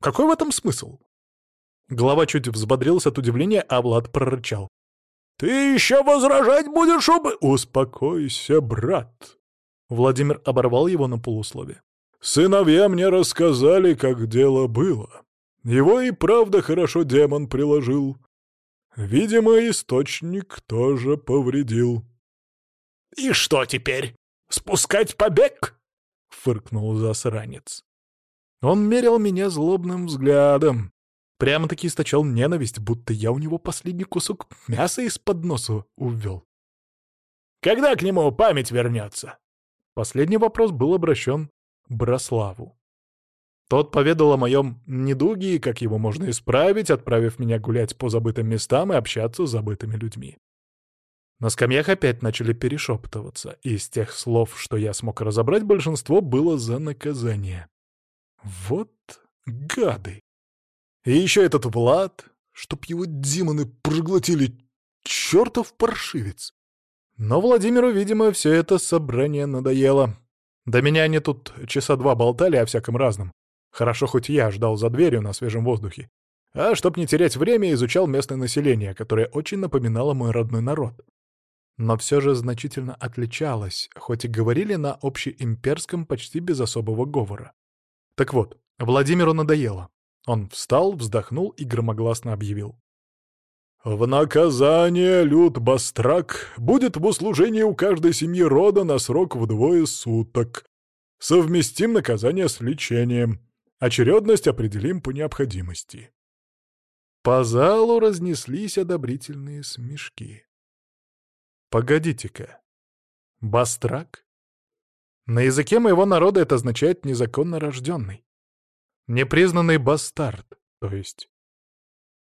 Какой в этом смысл?» Глава чуть взбодрился от удивления, а Влад прорычал. «Ты еще возражать будешь, об...» «Успокойся, брат!» Владимир оборвал его на полуслове. «Сыновья мне рассказали, как дело было. Его и правда хорошо демон приложил. Видимо, источник тоже повредил. — И что теперь? Спускать побег? — фыркнул засранец. Он мерил меня злобным взглядом. Прямо-таки источал ненависть, будто я у него последний кусок мяса из-под носа увел. «Когда к нему память вернется?» Последний вопрос был обращен Брославу. Тот поведал о моем недуге и как его можно исправить, отправив меня гулять по забытым местам и общаться с забытыми людьми. На скамьях опять начали перешептываться, и из тех слов, что я смог разобрать, большинство было за наказание. Вот гады! И еще этот Влад, чтоб его демоны проглотили, чертов паршивец! Но Владимиру, видимо, все это собрание надоело. До меня они тут часа два болтали о всяком разном. Хорошо, хоть я ждал за дверью на свежем воздухе. А чтоб не терять время, изучал местное население, которое очень напоминало мой родной народ. Но все же значительно отличалось, хоть и говорили на общеимперском почти без особого говора. Так вот, Владимиру надоело. Он встал, вздохнул и громогласно объявил. «В наказание, Люд Бастрак, будет в услужении у каждой семьи рода на срок вдвое суток. Совместим наказание с лечением. Очередность определим по необходимости. По залу разнеслись одобрительные смешки. Погодите-ка. Бастрак? На языке моего народа это означает незаконно рожденный. Непризнанный бастард, то есть.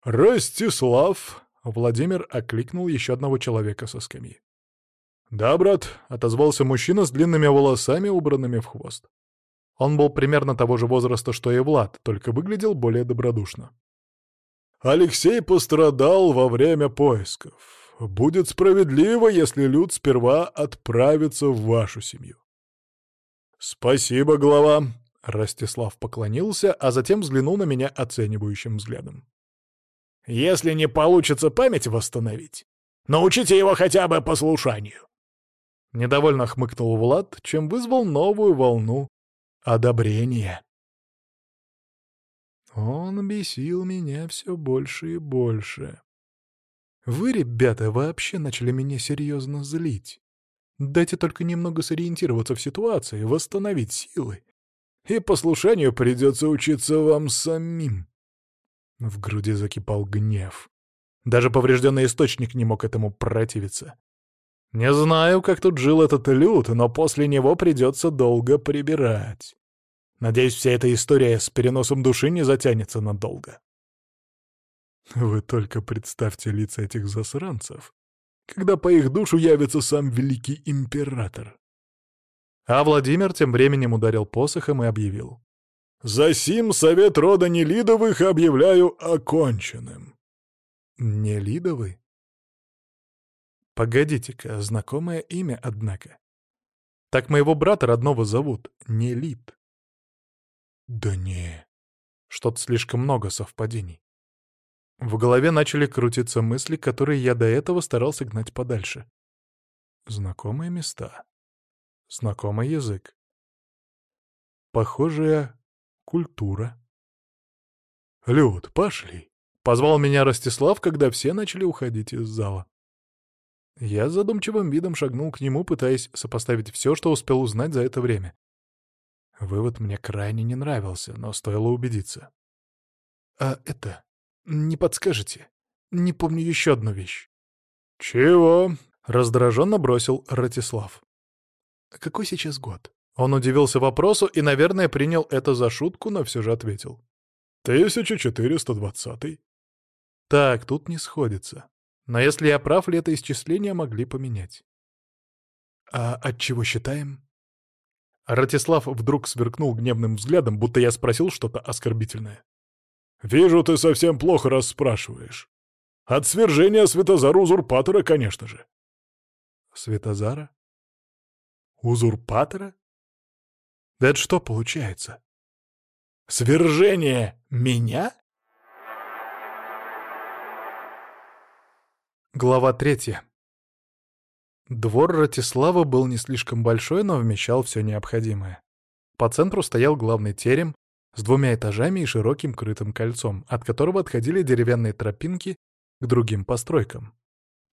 «Ростислав!» — Владимир окликнул еще одного человека со скамьи. «Да, брат», — отозвался мужчина с длинными волосами, убранными в хвост. Он был примерно того же возраста, что и Влад, только выглядел более добродушно. «Алексей пострадал во время поисков. Будет справедливо, если Люд сперва отправится в вашу семью». «Спасибо, глава», — Ростислав поклонился, а затем взглянул на меня оценивающим взглядом. «Если не получится память восстановить, научите его хотя бы послушанию». Недовольно хмыкнул Влад, чем вызвал новую волну одобрение. Он бесил меня все больше и больше. Вы, ребята, вообще начали меня серьезно злить. Дайте только немного сориентироваться в ситуации, восстановить силы. И послушанию придется учиться вам самим. В груди закипал гнев. Даже поврежденный источник не мог этому противиться. Не знаю, как тут жил этот люд, но после него придется долго прибирать. Надеюсь, вся эта история с переносом души не затянется надолго. Вы только представьте лица этих засранцев, когда по их душу явится сам великий император. А Владимир тем временем ударил посохом и объявил. «За сим совет рода Нелидовых объявляю оконченным». «Нелидовы?» Погодите-ка, знакомое имя, однако. Так моего брата родного зовут Нелит. Да не. Что-то слишком много совпадений. В голове начали крутиться мысли, которые я до этого старался гнать подальше. Знакомые места. Знакомый язык. Похожая культура. «Люд, пошли!» — позвал меня Ростислав, когда все начали уходить из зала. Я задумчивым видом шагнул к нему, пытаясь сопоставить все, что успел узнать за это время. Вывод мне крайне не нравился, но стоило убедиться. «А это... не подскажете? Не помню еще одну вещь». «Чего?» — раздраженно бросил Ратислав. «Какой сейчас год?» Он удивился вопросу и, наверное, принял это за шутку, но все же ответил. «1420». Так, тут не сходится. Но если я прав, летоисчисления могли поменять. «А от чего считаем?» Ратислав вдруг сверкнул гневным взглядом, будто я спросил что-то оскорбительное. «Вижу, ты совсем плохо расспрашиваешь. От свержения Светозара-узурпатора, конечно же». «Светозара? Узурпатора? Да это что получается? Свержение меня?» Глава третья. Двор Ратислава был не слишком большой, но вмещал все необходимое. По центру стоял главный терем с двумя этажами и широким крытым кольцом, от которого отходили деревянные тропинки к другим постройкам.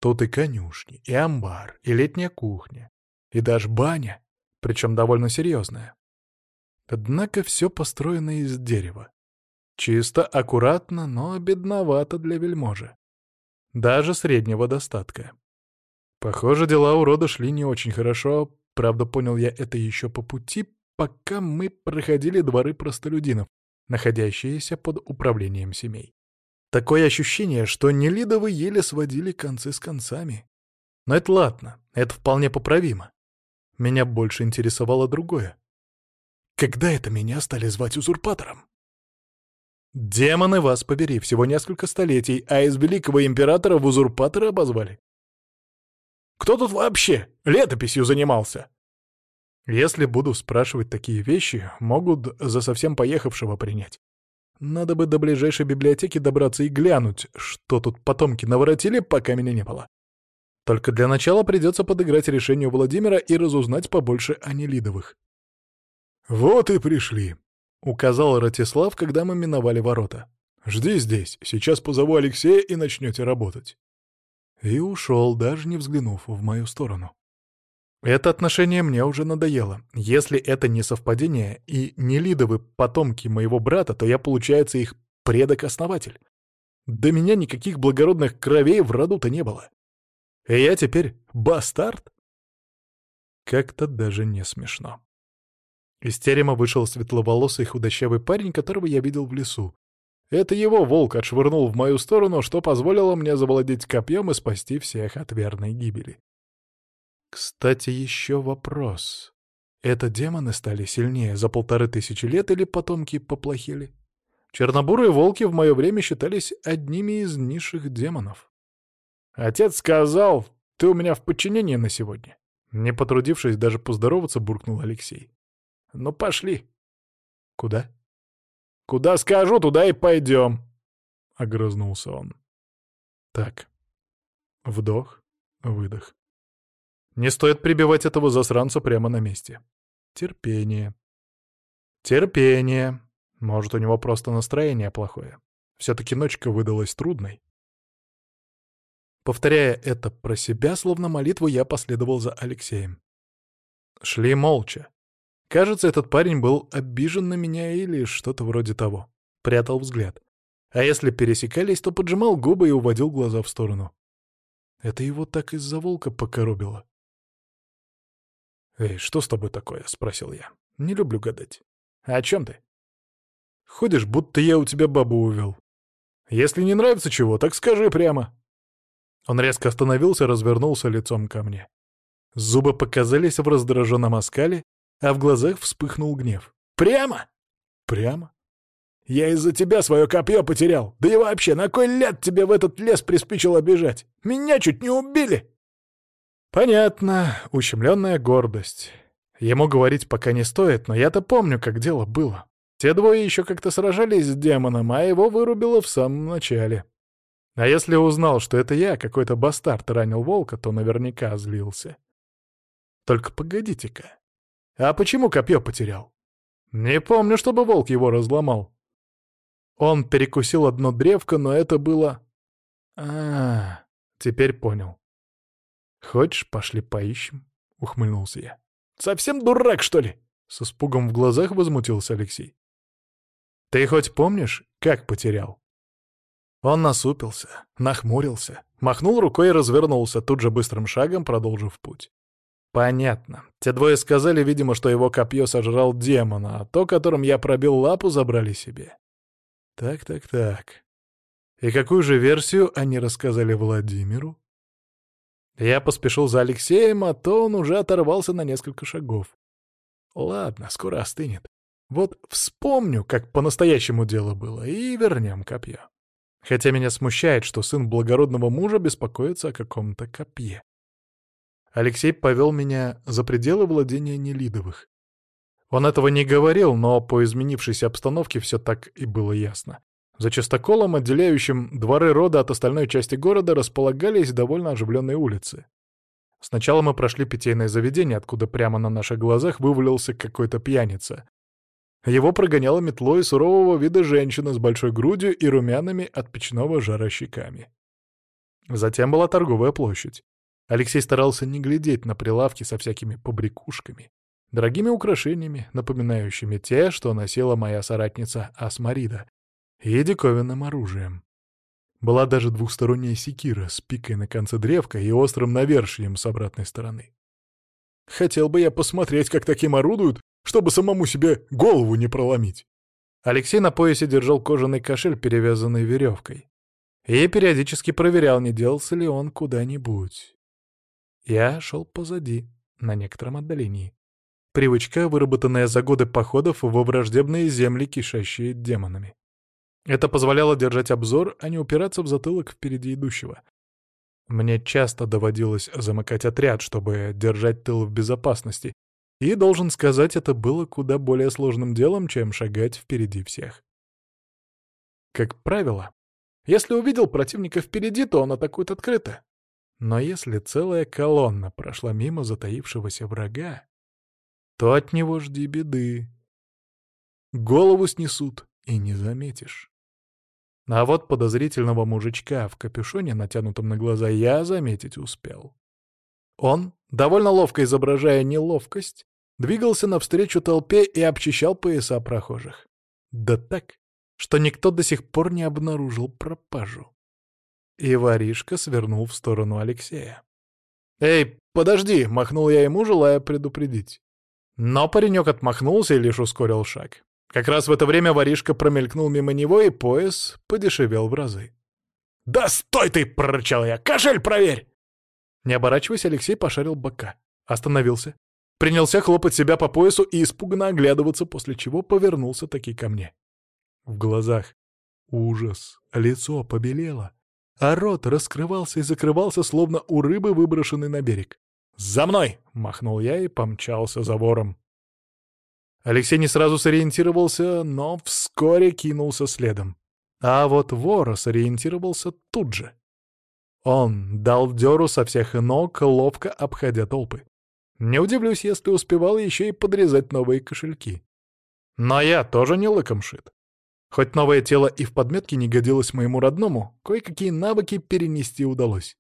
Тут и конюшни, и амбар, и летняя кухня, и даже баня, причем довольно серьезная. Однако все построено из дерева. Чисто, аккуратно, но бедновато для вельможи. Даже среднего достатка. Похоже, дела у рода шли не очень хорошо, правда, понял я это еще по пути, пока мы проходили дворы простолюдинов, находящиеся под управлением семей. Такое ощущение, что Нелидовы еле сводили концы с концами. Но это ладно, это вполне поправимо. Меня больше интересовало другое. Когда это меня стали звать узурпатором? Демоны вас побери, всего несколько столетий, а из великого императора в узурпатора обозвали. Кто тут вообще летописью занимался? Если буду спрашивать такие вещи, могут за совсем поехавшего принять. Надо бы до ближайшей библиотеки добраться и глянуть, что тут потомки наворотили, пока меня не было. Только для начала придется подыграть решению Владимира и разузнать побольше о Нелидовых. «Вот и пришли», — указал Ратислав, когда мы миновали ворота. «Жди здесь, сейчас позову Алексея и начнете работать». И ушел, даже не взглянув в мою сторону. Это отношение мне уже надоело. Если это не совпадение и не лидовы потомки моего брата, то я, получается, их предок-основатель. До меня никаких благородных кровей в роду-то не было. И я теперь бастард? Как-то даже не смешно. Из терема вышел светловолосый худощавый парень, которого я видел в лесу. Это его волк отшвырнул в мою сторону, что позволило мне завладеть копьем и спасти всех от верной гибели. Кстати, еще вопрос. Это демоны стали сильнее за полторы тысячи лет или потомки поплохели? Чернобурые волки в мое время считались одними из низших демонов. «Отец сказал, ты у меня в подчинении на сегодня». Не потрудившись даже поздороваться, буркнул Алексей. «Ну, пошли». «Куда?» «Куда скажу, туда и пойдем», — огрызнулся он. «Так. Вдох, выдох. Не стоит прибивать этого засранца прямо на месте. Терпение. Терпение. Может, у него просто настроение плохое. Все-таки ночка выдалась трудной. Повторяя это про себя, словно молитву, я последовал за Алексеем. Шли молча. Кажется, этот парень был обижен на меня или что-то вроде того. Прятал взгляд. А если пересекались, то поджимал губы и уводил глаза в сторону. Это его так из-за волка покоробило. «Эй, что с тобой такое?» — спросил я. «Не люблю гадать». «А о чем ты?» «Ходишь, будто я у тебя бабу увел. Если не нравится чего, так скажи прямо». Он резко остановился, развернулся лицом ко мне. Зубы показались в раздраженном оскале, а в глазах вспыхнул гнев. «Прямо?» «Прямо?» «Я из-за тебя свое копье потерял. Да и вообще, на кой ляд тебе в этот лес приспичило бежать? Меня чуть не убили!» Понятно, ущемленная гордость. Ему говорить пока не стоит, но я-то помню, как дело было. Те двое еще как-то сражались с демоном, а его вырубило в самом начале. А если узнал, что это я, какой-то бастард ранил волка, то наверняка злился. Только погодите-ка. А почему копье потерял? Не помню, чтобы волк его разломал. Он перекусил одно древко, но это было... А, -а, -а теперь понял. Хочешь, пошли поищем? Ухмыльнулся я. Совсем дурак, что ли? С испугом в глазах возмутился Алексей. Ты хоть помнишь, как потерял? Он насупился, нахмурился, махнул рукой и развернулся, тут же быстрым шагом продолжив путь. Понятно. Те двое сказали, видимо, что его копье сожрал демона, а то, которым я пробил лапу, забрали себе. Так-так-так. И какую же версию они рассказали Владимиру? Я поспешил за Алексеем, а то он уже оторвался на несколько шагов. Ладно, скоро остынет. Вот вспомню, как по-настоящему дело было, и вернем копье. Хотя меня смущает, что сын благородного мужа беспокоится о каком-то копье. Алексей повел меня за пределы владения Нелидовых. Он этого не говорил, но по изменившейся обстановке все так и было ясно. За частоколом, отделяющим дворы рода от остальной части города, располагались довольно оживленные улицы. Сначала мы прошли питейное заведение, откуда прямо на наших глазах вывалился какой-то пьяница. Его прогоняла метлой сурового вида женщина с большой грудью и румяными от печного жара щеками. Затем была торговая площадь. Алексей старался не глядеть на прилавки со всякими побрякушками, дорогими украшениями, напоминающими те, что носила моя соратница Асмарида, и диковинным оружием. Была даже двухсторонняя секира с пикой на конце древка и острым навершием с обратной стороны. Хотел бы я посмотреть, как таким орудуют, чтобы самому себе голову не проломить. Алексей на поясе держал кожаный кошель, перевязанный веревкой. И периодически проверял, не делся ли он куда-нибудь. Я шел позади, на некотором отдалении. Привычка, выработанная за годы походов во враждебные земли, кишащие демонами. Это позволяло держать обзор, а не упираться в затылок впереди идущего. Мне часто доводилось замыкать отряд, чтобы держать тыл в безопасности, и, должен сказать, это было куда более сложным делом, чем шагать впереди всех. Как правило, если увидел противника впереди, то он атакует открыто. Но если целая колонна прошла мимо затаившегося врага, то от него жди беды. Голову снесут, и не заметишь. А вот подозрительного мужичка в капюшоне, натянутом на глаза, я заметить успел. Он, довольно ловко изображая неловкость, двигался навстречу толпе и обчищал пояса прохожих. Да так, что никто до сих пор не обнаружил пропажу. И воришка свернул в сторону Алексея. «Эй, подожди!» — махнул я ему, желая предупредить. Но паренек отмахнулся и лишь ускорил шаг. Как раз в это время воришка промелькнул мимо него, и пояс подешевел в разы. «Да стой ты!» — прорычал я. «Кошель проверь!» Не оборачиваясь, Алексей пошарил бока. Остановился. Принялся хлопать себя по поясу и испуганно оглядываться, после чего повернулся таки ко мне. В глазах ужас, лицо побелело, а рот раскрывался и закрывался, словно у рыбы, выброшенной на берег. «За мной!» — махнул я и помчался за вором. Алексей не сразу сориентировался, но вскоре кинулся следом. А вот вор сориентировался тут же. Он дал дёру со всех ног, ловко обходя толпы. Не удивлюсь, если успевал еще и подрезать новые кошельки. Но я тоже не лыком шит. Хоть новое тело и в подметке не годилось моему родному, кое-какие навыки перенести удалось.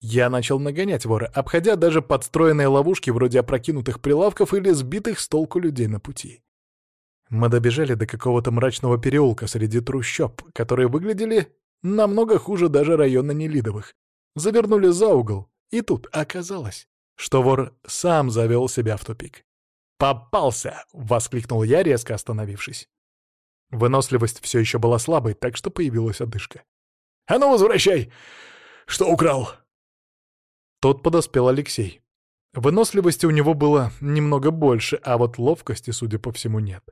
Я начал нагонять вора, обходя даже подстроенные ловушки вроде опрокинутых прилавков или сбитых с толку людей на пути. Мы добежали до какого-то мрачного переулка среди трущоб, которые выглядели намного хуже даже района Нелидовых. Завернули за угол, и тут оказалось, что вор сам завел себя в тупик. «Попался!» — воскликнул я, резко остановившись. Выносливость все еще была слабой, так что появилась одышка. «А ну, возвращай! Что украл?» Тот подоспел Алексей. Выносливости у него было немного больше, а вот ловкости, судя по всему, нет.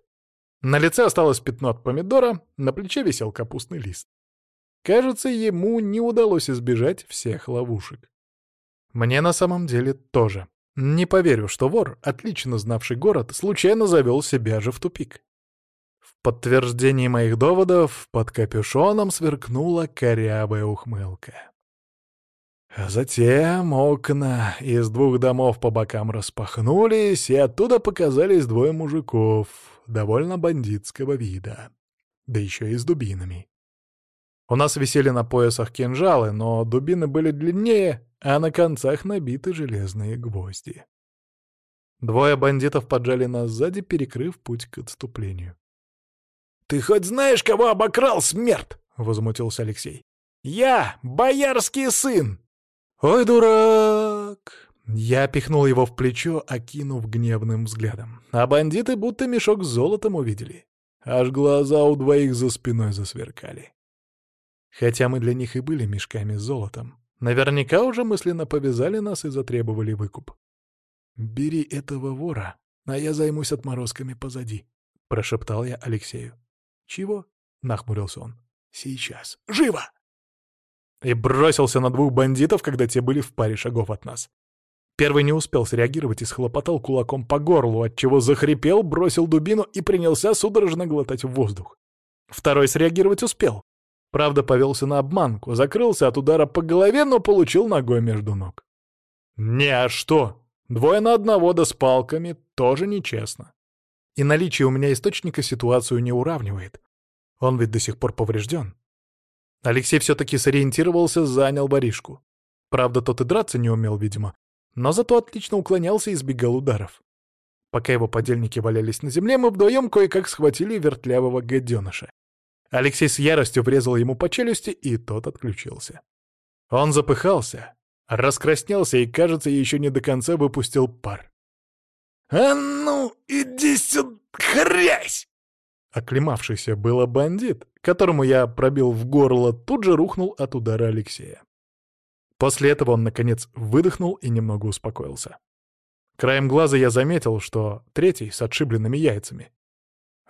На лице осталось пятно от помидора, на плече висел капустный лист. Кажется, ему не удалось избежать всех ловушек. Мне на самом деле тоже. Не поверю, что вор, отлично знавший город, случайно завел себя же в тупик. Подтверждении моих доводов под капюшоном сверкнула корявая ухмылка. А затем окна из двух домов по бокам распахнулись, и оттуда показались двое мужиков, довольно бандитского вида, да еще и с дубинами. У нас висели на поясах кинжалы, но дубины были длиннее, а на концах набиты железные гвозди. Двое бандитов поджали нас сзади, перекрыв путь к отступлению. «Ты хоть знаешь, кого обокрал, смерть?» — возмутился Алексей. «Я — боярский сын!» «Ой, дурак!» Я пихнул его в плечо, окинув гневным взглядом. А бандиты будто мешок с золотом увидели. Аж глаза у двоих за спиной засверкали. Хотя мы для них и были мешками с золотом. Наверняка уже мысленно повязали нас и затребовали выкуп. «Бери этого вора, а я займусь отморозками позади», — прошептал я Алексею. «Чего?» — нахмурился он. «Сейчас. Живо!» И бросился на двух бандитов, когда те были в паре шагов от нас. Первый не успел среагировать и схлопотал кулаком по горлу, отчего захрипел, бросил дубину и принялся судорожно глотать воздух. Второй среагировать успел. Правда, повелся на обманку, закрылся от удара по голове, но получил ногой между ног. «Не, а что? Двое на одного да с палками тоже нечестно. И наличие у меня источника ситуацию не уравнивает. Он ведь до сих пор поврежден. Алексей все-таки сориентировался, занял воришку. Правда, тот и драться не умел, видимо, но зато отлично уклонялся и избегал ударов. Пока его подельники валялись на земле, мы вдвоем кое-как схватили вертлявого гаденыша. Алексей с яростью врезал ему по челюсти, и тот отключился. Он запыхался, раскраснелся и, кажется, еще не до конца выпустил пар. «А ну, иди сюда, хрясь!» Оклемавшийся было бандит, которому я пробил в горло, тут же рухнул от удара Алексея. После этого он, наконец, выдохнул и немного успокоился. Краем глаза я заметил, что третий с отшибленными яйцами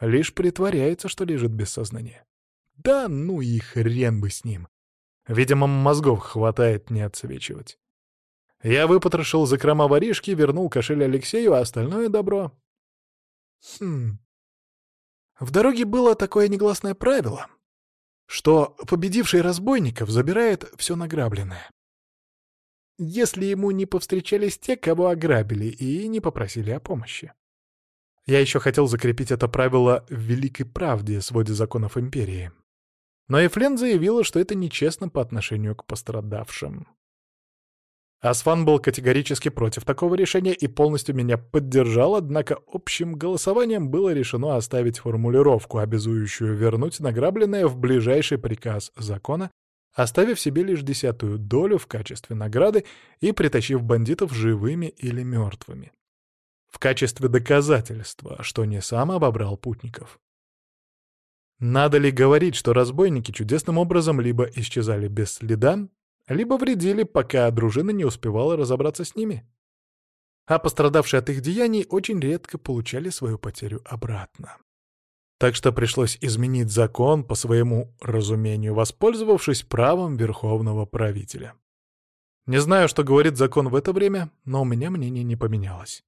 лишь притворяется, что лежит без сознания. Да ну и хрен бы с ним. Видимо, мозгов хватает не отсвечивать. Я выпотрошил закрома воришки, вернул кошель Алексею, а остальное добро... Хм... В дороге было такое негласное правило, что победивший разбойников забирает все награбленное. Если ему не повстречались те, кого ограбили, и не попросили о помощи. Я еще хотел закрепить это правило в великой правде, своде законов империи. Но Эфлен заявила, что это нечестно по отношению к пострадавшим. Асфан был категорически против такого решения и полностью меня поддержал, однако общим голосованием было решено оставить формулировку, обязующую вернуть награбленное в ближайший приказ закона, оставив себе лишь десятую долю в качестве награды и притащив бандитов живыми или мертвыми. В качестве доказательства, что не сам обобрал путников. Надо ли говорить, что разбойники чудесным образом либо исчезали без следа, либо вредили, пока дружина не успевала разобраться с ними. А пострадавшие от их деяний очень редко получали свою потерю обратно. Так что пришлось изменить закон по своему разумению, воспользовавшись правом верховного правителя. Не знаю, что говорит закон в это время, но у меня мнение не поменялось.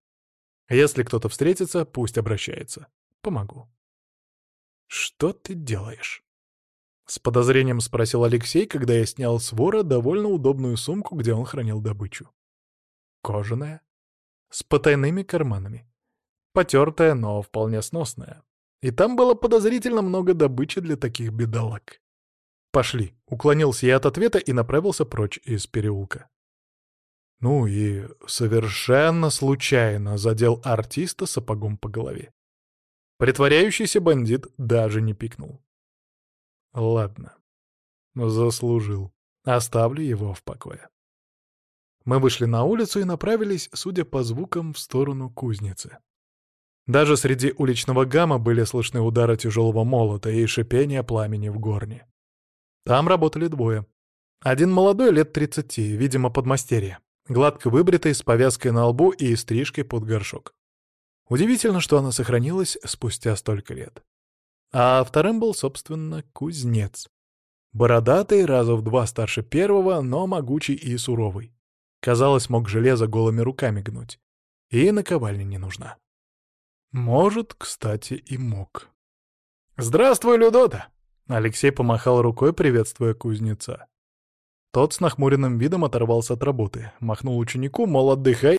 Если кто-то встретится, пусть обращается. Помогу. «Что ты делаешь?» С подозрением спросил Алексей, когда я снял с вора довольно удобную сумку, где он хранил добычу. Кожаная, с потайными карманами. Потертая, но вполне сносная. И там было подозрительно много добычи для таких бедолаг. «Пошли», — уклонился я от ответа и направился прочь из переулка. Ну и совершенно случайно задел артиста сапогом по голове. Притворяющийся бандит даже не пикнул. Ладно. Заслужил. Оставлю его в покое. Мы вышли на улицу и направились, судя по звукам, в сторону кузницы. Даже среди уличного гамма были слышны удары тяжелого молота и шипение пламени в горне. Там работали двое. Один молодой, лет тридцати, видимо, подмастерье. Гладко выбритый, с повязкой на лбу и стрижкой под горшок. Удивительно, что она сохранилась спустя столько лет. А вторым был, собственно, кузнец. Бородатый, раза в два старше первого, но могучий и суровый. Казалось, мог железо голыми руками гнуть. И наковальня не нужна. Может, кстати, и мог. «Здравствуй, Людота!» Алексей помахал рукой, приветствуя кузнеца. Тот с нахмуренным видом оторвался от работы, махнул ученику, мол, отдыхай,